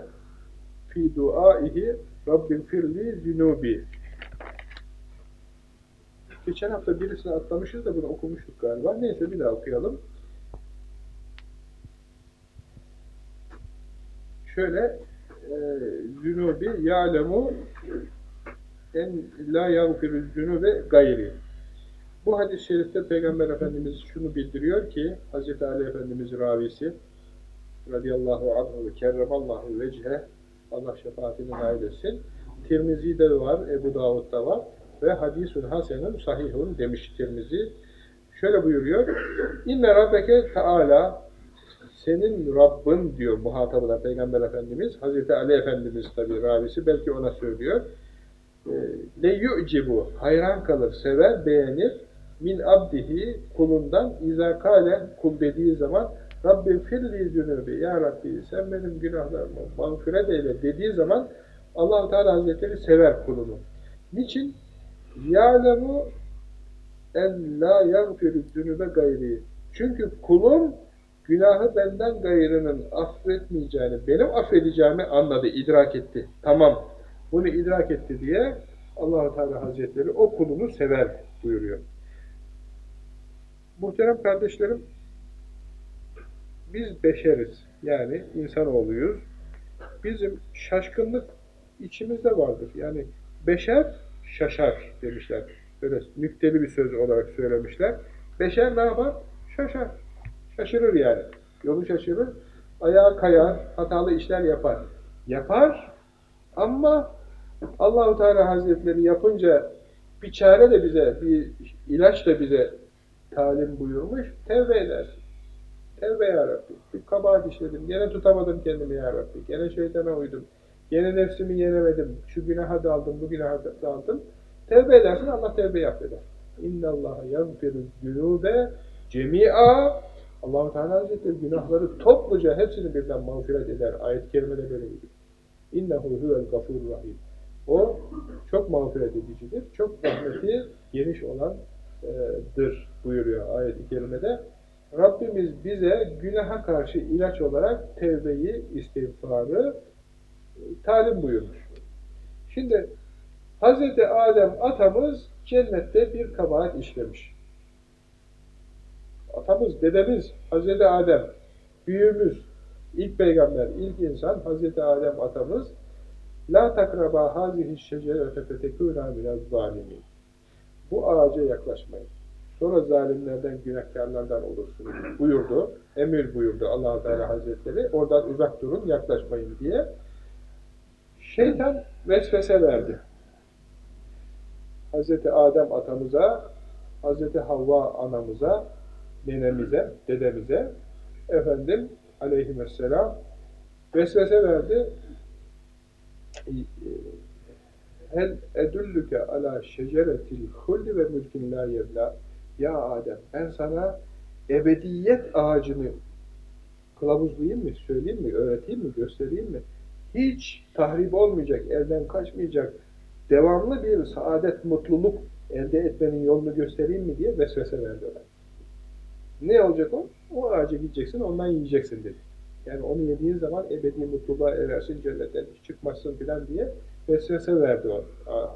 fi duaihi Rabbim firli zünubi. Geçen hafta birisini atlamışız da bunu okumuştuk galiba. Neyse bir daha okuyalım. Şöyle e, zünubi ya'lemu en la yagfirü zünube gayri. Bu hadis-i şerifte Peygamber Efendimiz şunu bildiriyor ki Hz. Ali Efendimiz ravisi radıyallahu anhu kerremallahu vecihe Allah şefaatini nail etsin. Tirmizi'de var, Ebu Davud'da var ve hadisun hasenun sahihun demiş Tirmizi. Şöyle buyuruyor. İnne rabbeke teala senin Rabbin diyor muhatabına Peygamber Efendimiz. Hazreti Ali Efendimiz tabi ravisi belki ona söylüyor. Ee, Le yu'cibu hayran kalır, sever, beğenir min abdihi kulundan izakale kul dediği zaman Rabbi firli zünubi ya Rabbi sen benim günahlarımı mağfiret eyle dediği zaman allah Teala Hazretleri sever kulunu. Niçin? Yâlemu en la yagfirü zünübe gayri. Çünkü kulum günahı benden gayrının affetmeyeceğini, benim affedeceğimi anladı, idrak etti. Tamam, bunu idrak etti diye allah Teala Hazretleri o kulunu sever buyuruyor. Muhterem kardeşlerim, biz beşeriz, yani insanoğluyuz. Bizim şaşkınlık içimizde vardır. Yani beşer şaşar demişler. Böyle nükteli bir söz olarak söylemişler. Beşer ne yapar? Şaşar. Şaşırır yani. Yolu şaşırır. Ayağa kayar, hatalı işler yapar. Yapar ama Allahu Teala Hazretleri yapınca bir çare de bize, bir ilaç da bize talim buyurmuş. Tevbe edersin. Tevbe ya Rabbi. Bir kabahat işledim. Gene tutamadım kendimi ya Rabbi. Gene şeytana uydum. Gene nefsimi yenemedim. Şu günaha daldım, bu günaha daldım. Tevbe edersin, Allah tevbe affeder. İnna Allah yagfiru zunube cemi'a Allah-u Teala Hazretleri günahları topluca hepsini birden mağfiret eder. Ayet-i kerimede böyle gidiyor. İnnehu huvel gafurur rahim. O çok mağfiret edicidir. Çok rahmeti geniş olandır buyuruyor ayet-i kerimede. Rabbimiz bize günaha karşı ilaç olarak tevbeyi, istiğfarı talim buyurmuş. Şimdi Hz. Adem atamız cennette bir kabahat işlemiş. Atamız, dedemiz Hz. Adem, büyüğümüz, ilk peygamber, ilk insan Hz. Adem atamız La takraba hazihi şecerete fetekûnâ minez zâlimin. Bu ağaca yaklaşmayın. Sonra zalimlerden, günahkarlardan olursunuz buyurdu. Emir buyurdu allah Teala Hazretleri. Oradan uzak durun, yaklaşmayın diye. Şeytan vesvese verdi. Hz. Adem atamıza, Hz. Havva anamıza, nenemize, dedemize, efendim aleyhisselam vesvese verdi. Hel edüllüke ala şeceretil hulli ve mülkin la yebla. Ya Adem ben sana ebediyet ağacını kılavuzlayayım mı, söyleyeyim mi, öğreteyim mi, göstereyim mi? Hiç tahrip olmayacak, elden kaçmayacak, devamlı bir saadet, mutluluk elde etmenin yolunu göstereyim mi diye vesvese verdi ona. Ne olacak o? O ağaca gideceksin, ondan yiyeceksin dedi. Yani onu yediğin zaman ebedi mutluluğa erersin, cennetten çıkmazsın filan diye vesvese verdi o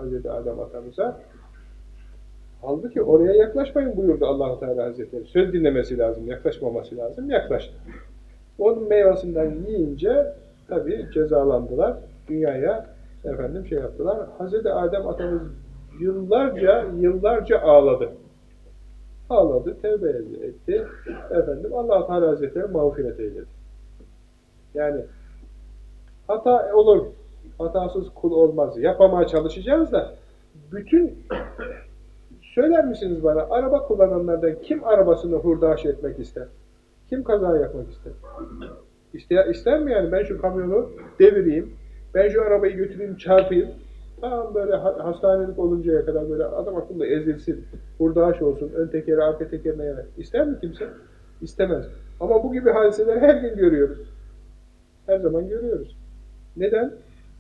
Hz. Adem atamıza. Halbuki oraya yaklaşmayın buyurdu allah Teala Hazretleri. Söz dinlemesi lazım, yaklaşmaması lazım. Yaklaştı. Onun meyvesinden yiyince tabi cezalandılar. Dünyaya efendim şey yaptılar. Hazreti Adem atamız yıllarca yıllarca ağladı. Ağladı, tevbe etti. Efendim allah Teala Hazretleri mağfiret eyledi. Yani hata olur. Hatasız kul olmaz. Yapamaya çalışacağız da bütün Söyler misiniz bana, araba kullananlardan kim arabasını hurdaş etmek ister? Kim kaza yapmak ister? İster, ister mi yani? Ben şu kamyonu devireyim, ben şu arabayı götüreyim, çarpayım, tam böyle hastanelik oluncaya kadar böyle adam akıllı ezilsin, hurdaş olsun, ön tekeri, arka tekerine yanar. İster mi kimse? İstemez. Ama bu gibi hadiseleri her gün görüyoruz. Her zaman görüyoruz. Neden?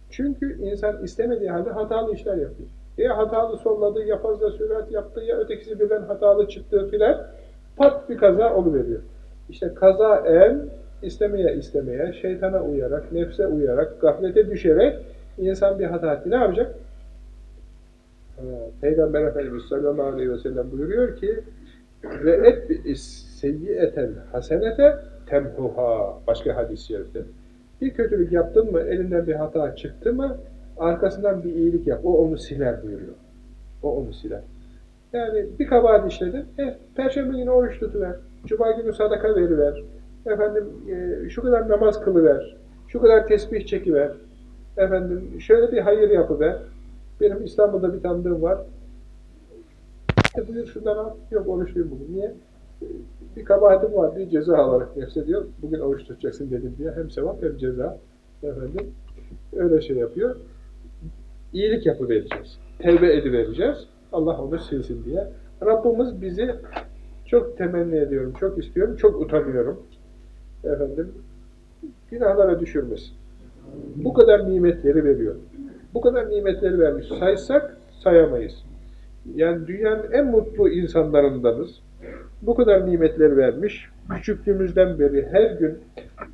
Çünkü insan istemediği halde hatalı işler yapıyor. Ya hatalı solladı, ya fazla sürat yaptı, ya ötekisi birden hatalı çıktı filan. Pat bir kaza oluveriyor. İşte kaza en istemeye istemeye, şeytana uyarak, nefse uyarak, gaflete düşerek insan bir hata etti. Ne yapacak? Peygamber Efendimiz sallallahu aleyhi ve sellem buyuruyor ki ve et seyyiyetel hasenete temhuha başka hadis-i. Bir kötülük yaptın mı, elinden bir hata çıktı mı, arkasından bir iyilik yap. O onu siler buyuruyor. O onu siler. Yani bir kabahat işledin, eh, perşembe günü oruç tutuver, cuma günü sadaka veriver, efendim e, şu kadar namaz kılıver, şu kadar tesbih çekiver, efendim şöyle bir hayır yapıver. Benim İstanbul'da bir tanıdığım var. E buyur şundan al. Yok oruçluyum bugün. Niye? Bir kabahatim var diye ceza alarak nefse diyor. Bugün oruç tutacaksın dedim diye. Hem sevap hem ceza. Efendim öyle şey yapıyor. İyilik yapıvereceğiz. Tevbe edivereceğiz. Allah onu silsin diye. Rabbimiz bizi çok temenni ediyorum, çok istiyorum, çok utanıyorum. Efendim, günahlara düşürmesin. Bu kadar nimetleri veriyor. Bu kadar nimetleri vermiş. Saysak sayamayız. Yani dünyanın en mutlu insanlarındanız. Bu kadar nimetleri vermiş. Küçüklüğümüzden beri her gün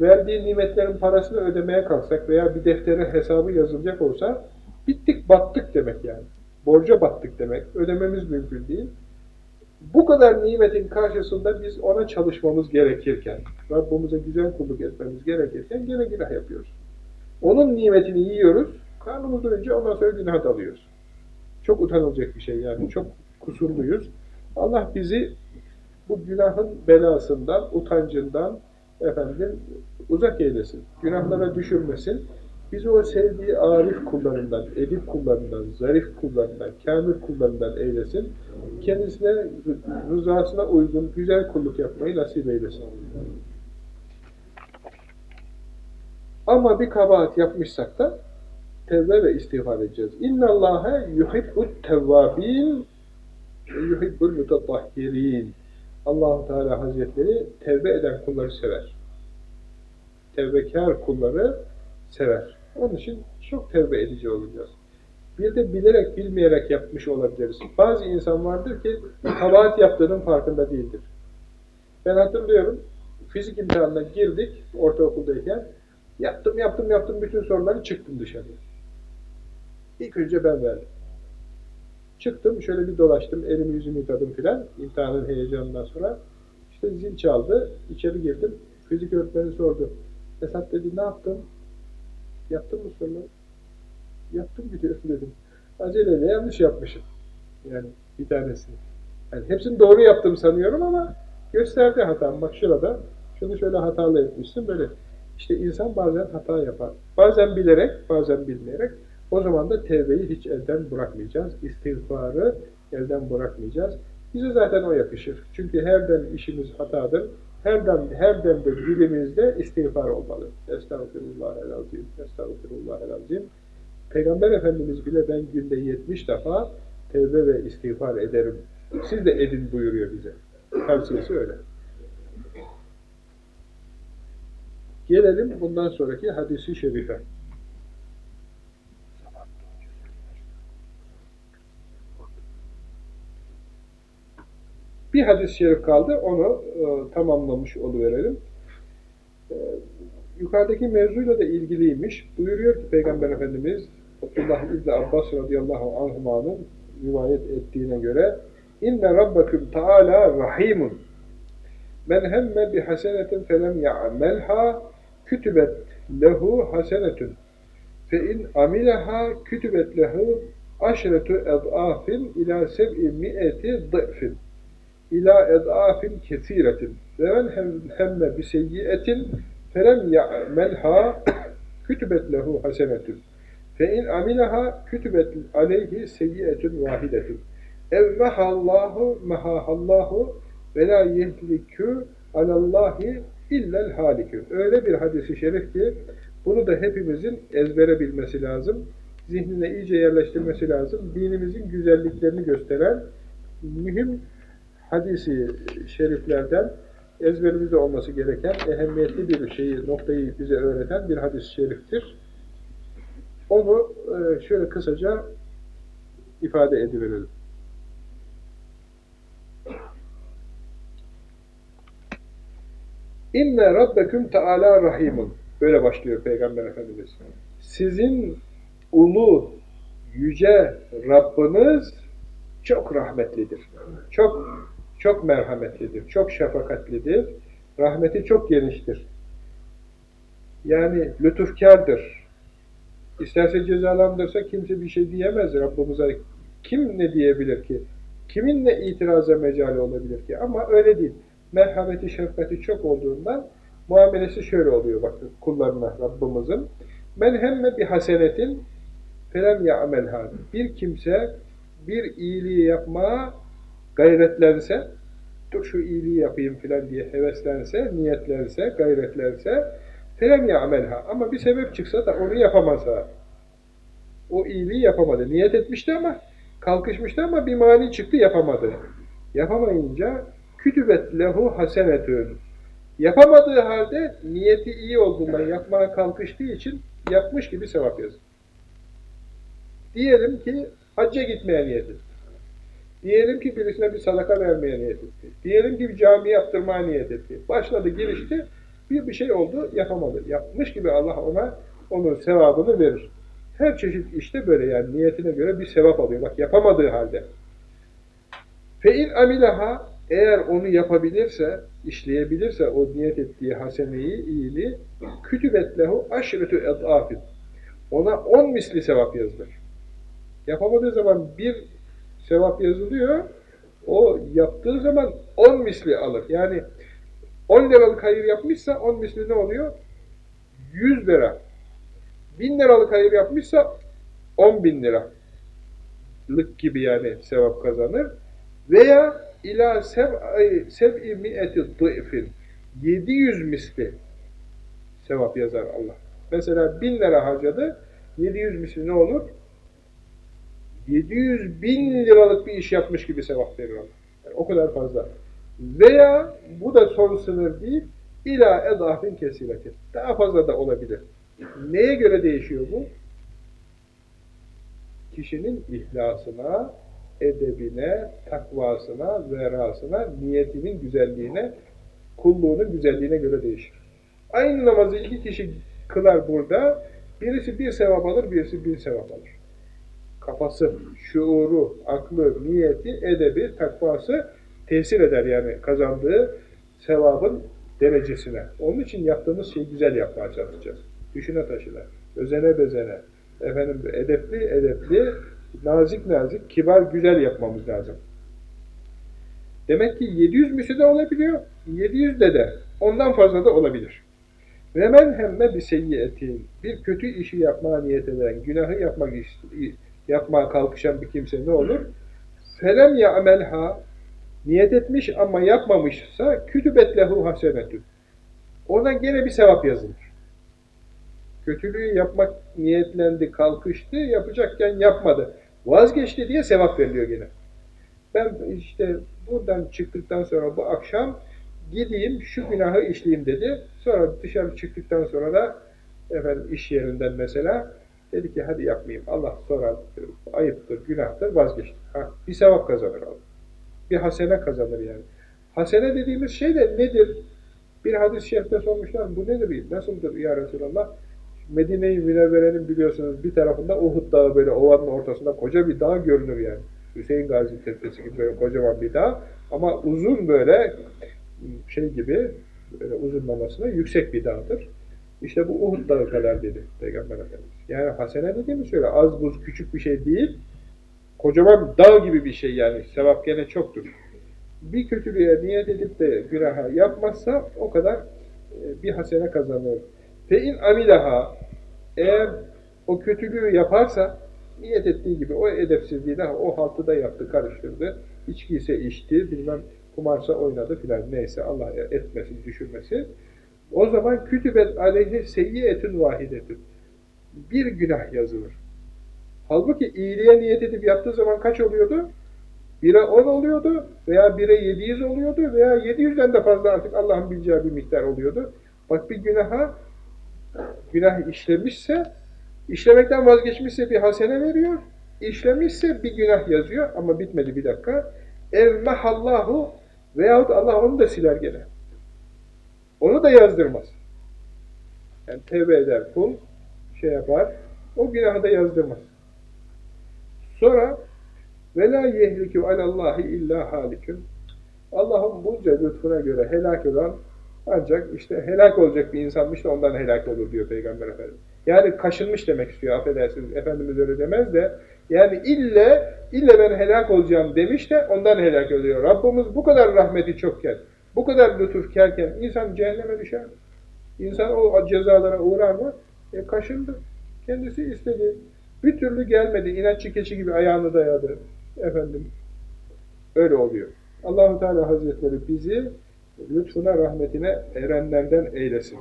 verdiği nimetlerin parasını ödemeye kalksak veya bir deftere hesabı yazılacak olsa bittik battık demek yani. Borca battık demek. Ödememiz mümkün değil. Bu kadar nimetin karşısında biz ona çalışmamız gerekirken, Rabbimize güzel kulluk etmemiz gerekirken gene günah yapıyoruz. Onun nimetini yiyoruz, karnımız doyunca ondan sonra günah alıyoruz. Çok utanılacak bir şey yani, çok kusurluyuz. Allah bizi bu günahın belasından, utancından efendim uzak eylesin. Günahlara düşürmesin. Bizi o sevdiği arif kullarından, edip kullarından, zarif kullarından, kamil kullarından eylesin. Kendisine, rızasına uygun, güzel kulluk yapmayı nasip eylesin. Ama bir kabahat yapmışsak da tevbe ve istiğfar edeceğiz. Allaha yuhibbut tevvabin ve yuhibbul mutatahhirin. Allahu Teala Hazretleri tevbe eden kulları sever. Tevbekar kulları sever. Onun için çok tevbe edici olacağız. Bir de bilerek bilmeyerek yapmış olabiliriz. Bazı insan vardır ki kabahat yaptığının farkında değildir. Ben hatırlıyorum, fizik imtihanına girdik ortaokuldayken. Yaptım, yaptım, yaptım bütün soruları çıktım dışarıya. İlk önce ben verdim. Çıktım, şöyle bir dolaştım, elimi yüzümü yıkadım filan, imtihanın heyecanından sonra. İşte zil çaldı, içeri girdim, fizik öğretmeni sordu. Esat dedi, ne yaptın? Yaptın mı soruları? Yaptım biliyorum dedim. Aceleyle yanlış yapmışım. Yani bir tanesini. Yani hepsini doğru yaptım sanıyorum ama gösterdi hatam. Bak şurada, şunu şöyle hatalı etmişsin, böyle. İşte insan bazen hata yapar. Bazen bilerek, bazen bilmeyerek. O zaman da tevbeyi hiç elden bırakmayacağız. İstiğfarı elden bırakmayacağız. Bize zaten o yakışır. Çünkü her dem işimiz hatadır. Her dem, her demde dilimizde istiğfar olmalı. Estağfirullahel-azim, estağfirullahel-azim. Peygamber Efendimiz bile ben günde 70 defa tevbe ve istiğfar ederim. Siz de edin buyuruyor bize. Tavsiyesi öyle. Gelelim bundan sonraki hadisi şerife. Bir hadis-i şerif kaldı, onu e, tamamlamış oluverelim. E, yukarıdaki mevzuyla da ilgiliymiş. Buyuruyor ki Peygamber Efendimiz, Abdullah İbni Abbas radıyallahu anhümanın rivayet ettiğine göre İnne Rabbakum Teala rahimun men hemme bi hasenetin felem ya'melha kütübet lehu hasenetun. Fe in amileha kütübet lehu aşretu ed'afin ila seb'i mi'eti dı'fin. İla ed'afin kesiretin ve men hemme bi seyyiyetin felem ya'melha kütübet lehu hasenetun. Fe in amileha kütübet aleyhi seyyiyetun vahidetun evmehallahu mehahallahu ve la yehlikü alallahi illel halikü. Öyle bir hadisi şerif ki bunu da hepimizin ezbere bilmesi lazım. Zihnine iyice yerleştirmesi lazım. Dinimizin güzelliklerini gösteren mühim hadisi şeriflerden ezberimizde olması gereken ehemmiyetli bir şeyi, noktayı bize öğreten bir hadis-i şeriftir. Onu e, şöyle kısaca ifade ediverelim. İnne rabbeküm teala rahimun. Böyle başlıyor Peygamber Efendimiz. Sizin ulu, yüce Rabbiniz çok rahmetlidir. Çok çok merhametlidir, çok şefakatlidir. Rahmeti çok geniştir. Yani lütufkardır. İsterse cezalandırsa kimse bir şey diyemez Rabbimize. Kim ne diyebilir ki? Kiminle itiraza mecali olabilir ki? Ama öyle değil. Merhameti, şefkati çok olduğundan muamelesi şöyle oluyor bakın kullarına Rabbimizin. Men hemme bir hasenetin felem ya'melha. Bir kimse bir iyiliği yapmaya gayretlense, dur şu iyiliği yapayım filan diye heveslense, niyetlense, gayretlense, felem ya'melha. Ama bir sebep çıksa da onu yapamazsa, o iyiliği yapamadı. Niyet etmişti ama, kalkışmıştı ama bir mani çıktı yapamadı. Yapamayınca kütübet lehu hasenetün. Yapamadığı halde niyeti iyi olduğundan yapmaya kalkıştığı için yapmış gibi sevap yazın. Diyelim ki hacca gitmeye niyet etti. Diyelim ki birisine bir sadaka vermeye niyet etti. Diyelim ki bir cami yaptırmaya niyet etti. Başladı, girişti, bir bir şey oldu, yapamadı. Yapmış gibi Allah ona onun sevabını verir. Her çeşit işte böyle yani niyetine göre bir sevap alıyor. Bak yapamadığı halde. Fe'in amilaha eğer onu yapabilirse, işleyebilirse o niyet ettiği haseneyi, iyiliği kütübetlehu aşretü edafin. Ona on misli sevap yazılır. Yapamadığı zaman bir sevap yazılıyor, o yaptığı zaman on misli alır. Yani 10 liralık hayır yapmışsa on misli ne oluyor? 100 lira. 1000 liralık hayır yapmışsa 10 bin liralık gibi yani sevap kazanır. Veya ila seb'i mi'eti dı'fin 700 misli sevap yazar Allah. Mesela 1000 lira harcadı, 700 misli ne olur? 700 bin liralık bir iş yapmış gibi sevap verir Allah. Yani o kadar fazla. Veya bu da son sınır değil, ila edafin kesiletin. Daha fazla da olabilir. Neye göre değişiyor bu? Kişinin ihlasına, edebine, takvasına, verasına, niyetinin güzelliğine, kulluğunun güzelliğine göre değişir. Aynı namazı iki kişi kılar burada, birisi bir sevap alır, birisi bir sevap alır. Kafası, şuuru, aklı, niyeti, edebi, takvası tesir eder yani kazandığı sevabın derecesine. Onun için yaptığımız şeyi güzel yapmaya çalışacağız. Düşüne taşına, özene bezene, efendim edepli edepli, nazik nazik, kibar güzel yapmamız lazım. Demek ki 700 müsü de olabiliyor, 700 de de ondan fazla da olabilir. Ve men hemme bir seyyiyetin, bir kötü işi yapmaya niyet eden, günahı yapmak yapmaya kalkışan bir kimse ne olur? Felem ya amelha, niyet etmiş ama yapmamışsa kütübet lehu hasenetün. Ona gene bir sevap yazılır. Kötülüğü yapmak niyetlendi, kalkıştı, yapacakken yapmadı. Vazgeçti diye sevap veriliyor gene. Ben işte buradan çıktıktan sonra bu akşam gideyim şu günahı işleyeyim dedi. Sonra dışarı çıktıktan sonra da efendim iş yerinden mesela dedi ki hadi yapmayayım. Allah sonra ayıptır, günahtır vazgeçti. Ha, bir sevap kazanır Allah. Bir hasene kazanır yani. Hasene dediğimiz şey de nedir? Bir hadis-i şerifte sormuşlar, bu nedir? Nasıldır ya Resulallah? Medine-i Münevvere'nin biliyorsunuz bir tarafında Uhud Dağı böyle ovanın ortasında koca bir dağ görünür yani. Hüseyin Gazi Tepesi gibi böyle kocaman bir dağ ama uzun böyle şey gibi böyle uzunlamasına yüksek bir dağdır. İşte bu Uhud Dağı kadar dedi Peygamber Efendimiz. Yani hasene dediğimiz şöyle az buz küçük bir şey değil, kocaman dağ gibi bir şey yani sevap gene çoktur. Bir kötülüğe niyet edip de günaha yapmazsa o kadar e, bir hasene kazanır. Fe amilaha eğer o kötülüğü yaparsa niyet ettiği gibi o edepsizliği o haltı da yaptı, karıştırdı. İçki ise içti, bilmem kumarsa oynadı filan neyse Allah etmesin, düşürmesin. O zaman kütübet aleyhi seyyiyetün vahidetün. Bir günah yazılır. Halbuki iyiliğe niyet edip yaptığı zaman kaç oluyordu? 1'e 10 oluyordu veya 1'e 700 oluyordu veya 700'den de fazla artık Allah'ın bileceği bir miktar oluyordu. Bak bir günaha günah işlemişse, işlemekten vazgeçmişse bir hasene veriyor, işlemişse bir günah yazıyor ama bitmedi bir dakika. Evmehallahu veyahut Allah onu da siler gene. Onu da yazdırmaz. Yani tevbe eder kul, şey yapar, o günahı da yazdırmaz. Sonra ve la yehliku alallahi illa halikun. Allah'ın bunca lütfuna göre helak olan ancak işte helak olacak bir insanmış da ondan helak olur diyor Peygamber Efendimiz. Yani kaşınmış demek istiyor affedersiniz. Efendimiz öyle demez de yani ille ille ben helak olacağım demiş de ondan helak oluyor. Rabbimiz bu kadar rahmeti çokken, bu kadar lütufkarken insan cehenneme düşer? İnsan o cezalara uğrar mı? E kaşındı. Kendisi istedi. Bir türlü gelmedi. İnatçı keçi gibi ayağını dayadı. Efendim öyle oluyor. Allahu Teala Hazretleri bizi lütfuna, rahmetine erenlerden eylesin.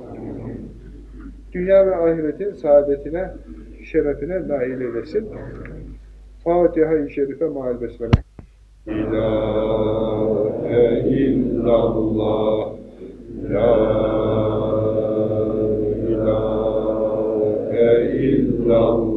Dünya ve ahiretin saadetine, şerefine nail eylesin. Fatiha-i Şerife maal besmele. İlahe illallah La ilahe illallah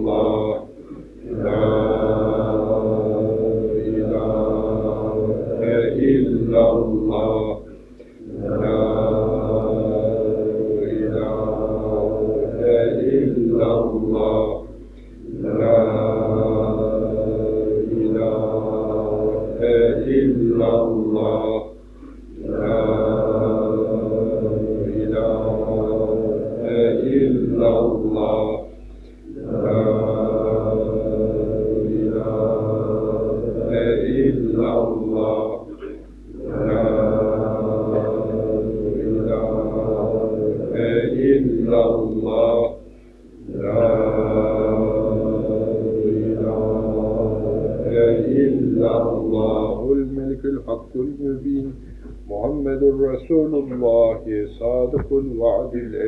till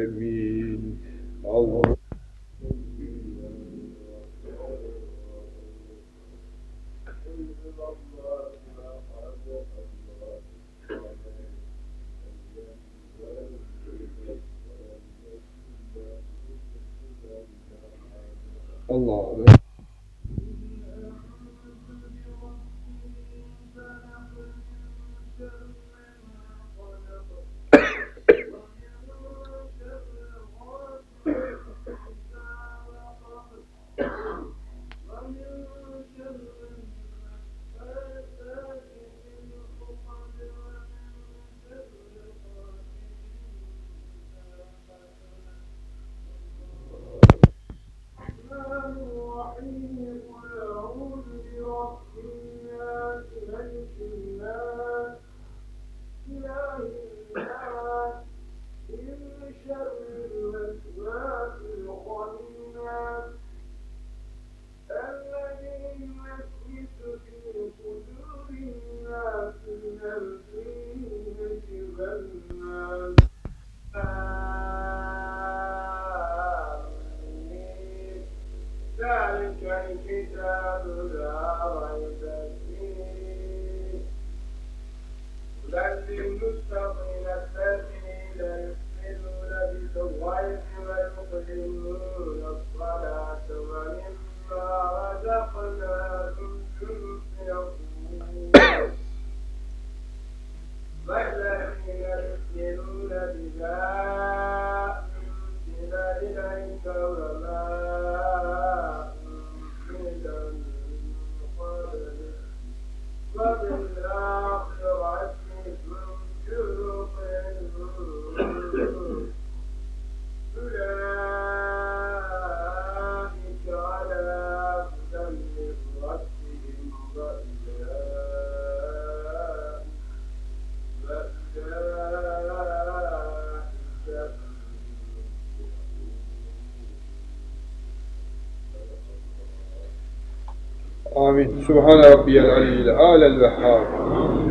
Amin. Subhane Rabbiyel Aliyyil Alel Vehhab.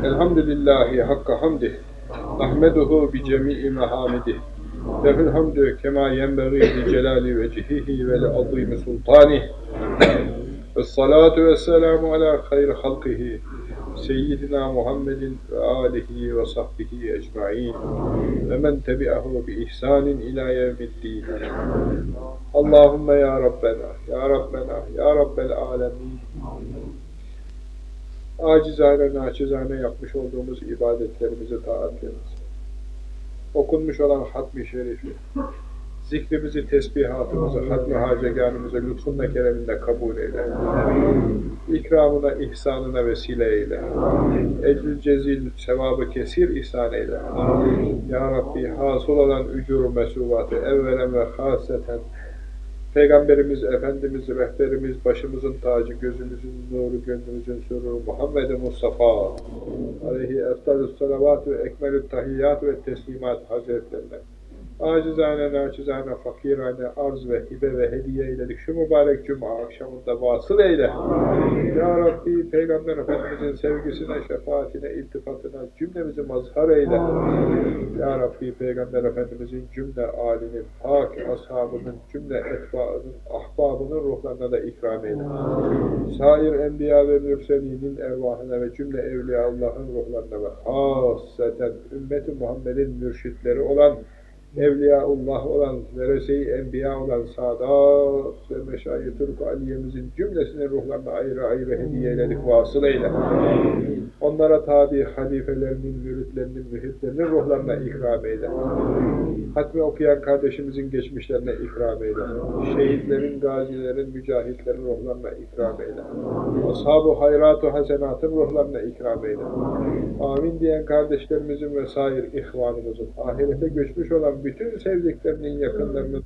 Elhamdülillahi hakka hamdih. Ahmeduhu bi cemi'i mehamidih. Lehül hamdü kema yenbeği li celali vecihihi ve li azimi sultanih. Vessalatu vesselamu ala hayr halkihi. Seyyidina Muhammedin ve alihi ve sahbihi ecma'in. Ve men tebi'ahu bi ihsanin ila yevmiddin. Allahümme ya Rabbena, ya Rabbena, ya Rabbel alemin. Acizane, naçizane yapmış olduğumuz ibadetlerimizi, taatlerimizi, okunmuş olan hatmi şerifi, zikrimizi, tesbihatımızı, hatmi haceganımızı lütfunla kereminle kabul eyle. İkramına, ihsanına vesile eyle. Ecül cezil, sevabı kesir ihsan eyle. Ya Rabbi, hasıl olan ücuru mesubatı evvelen ve haseten Peygamberimiz, Efendimiz, rehberimiz, başımızın tacı, gözümüzün nuru, gönlümüzün sururu, Muhammed Mustafa. Aleyhi eftalü salavat ve ekmelü tahiyyat ve teslimat hazretlerine acizane, naçizane, fakirane, arz ve hibe ve hediye eyledik. Şu mübarek cuma akşamında vasıl eyle. Ya Rabbi, Peygamber Efendimizin sevgisine, şefaatine, iltifatına cümlemizi mazhar eyle. Ya Rabbi, Peygamber Efendimizin cümle alinin, pak ashabının, cümle etbaının, ahbabının ruhlarına da ikram eyle. Sair enbiya ve mürselinin ervahına ve cümle evliya Allah'ın ruhlarına ve hasreten ümmeti Muhammed'in mürşitleri olan Evliyaullah olan, verese-i enbiya olan Sadat ve Meşayih Türk Aliye'mizin cümlesinin ruhlarına ayrı ayrı hediye eyledik, vasıl eyle. Onlara tabi halifelerinin, müritlerinin, mühitlerinin ruhlarına ikram eyle. Hatmi okuyan kardeşimizin geçmişlerine ikram eyle. Şehitlerin, gazilerin, mücahitlerin ruhlarına ikram eyle. Ashab-ı hayrat-ı hasenatın ruhlarına ikram eyle. Amin diyen kardeşlerimizin ve sair ihvanımızın, ahirete göçmüş olan bütün sevdiklerinin yakınlarının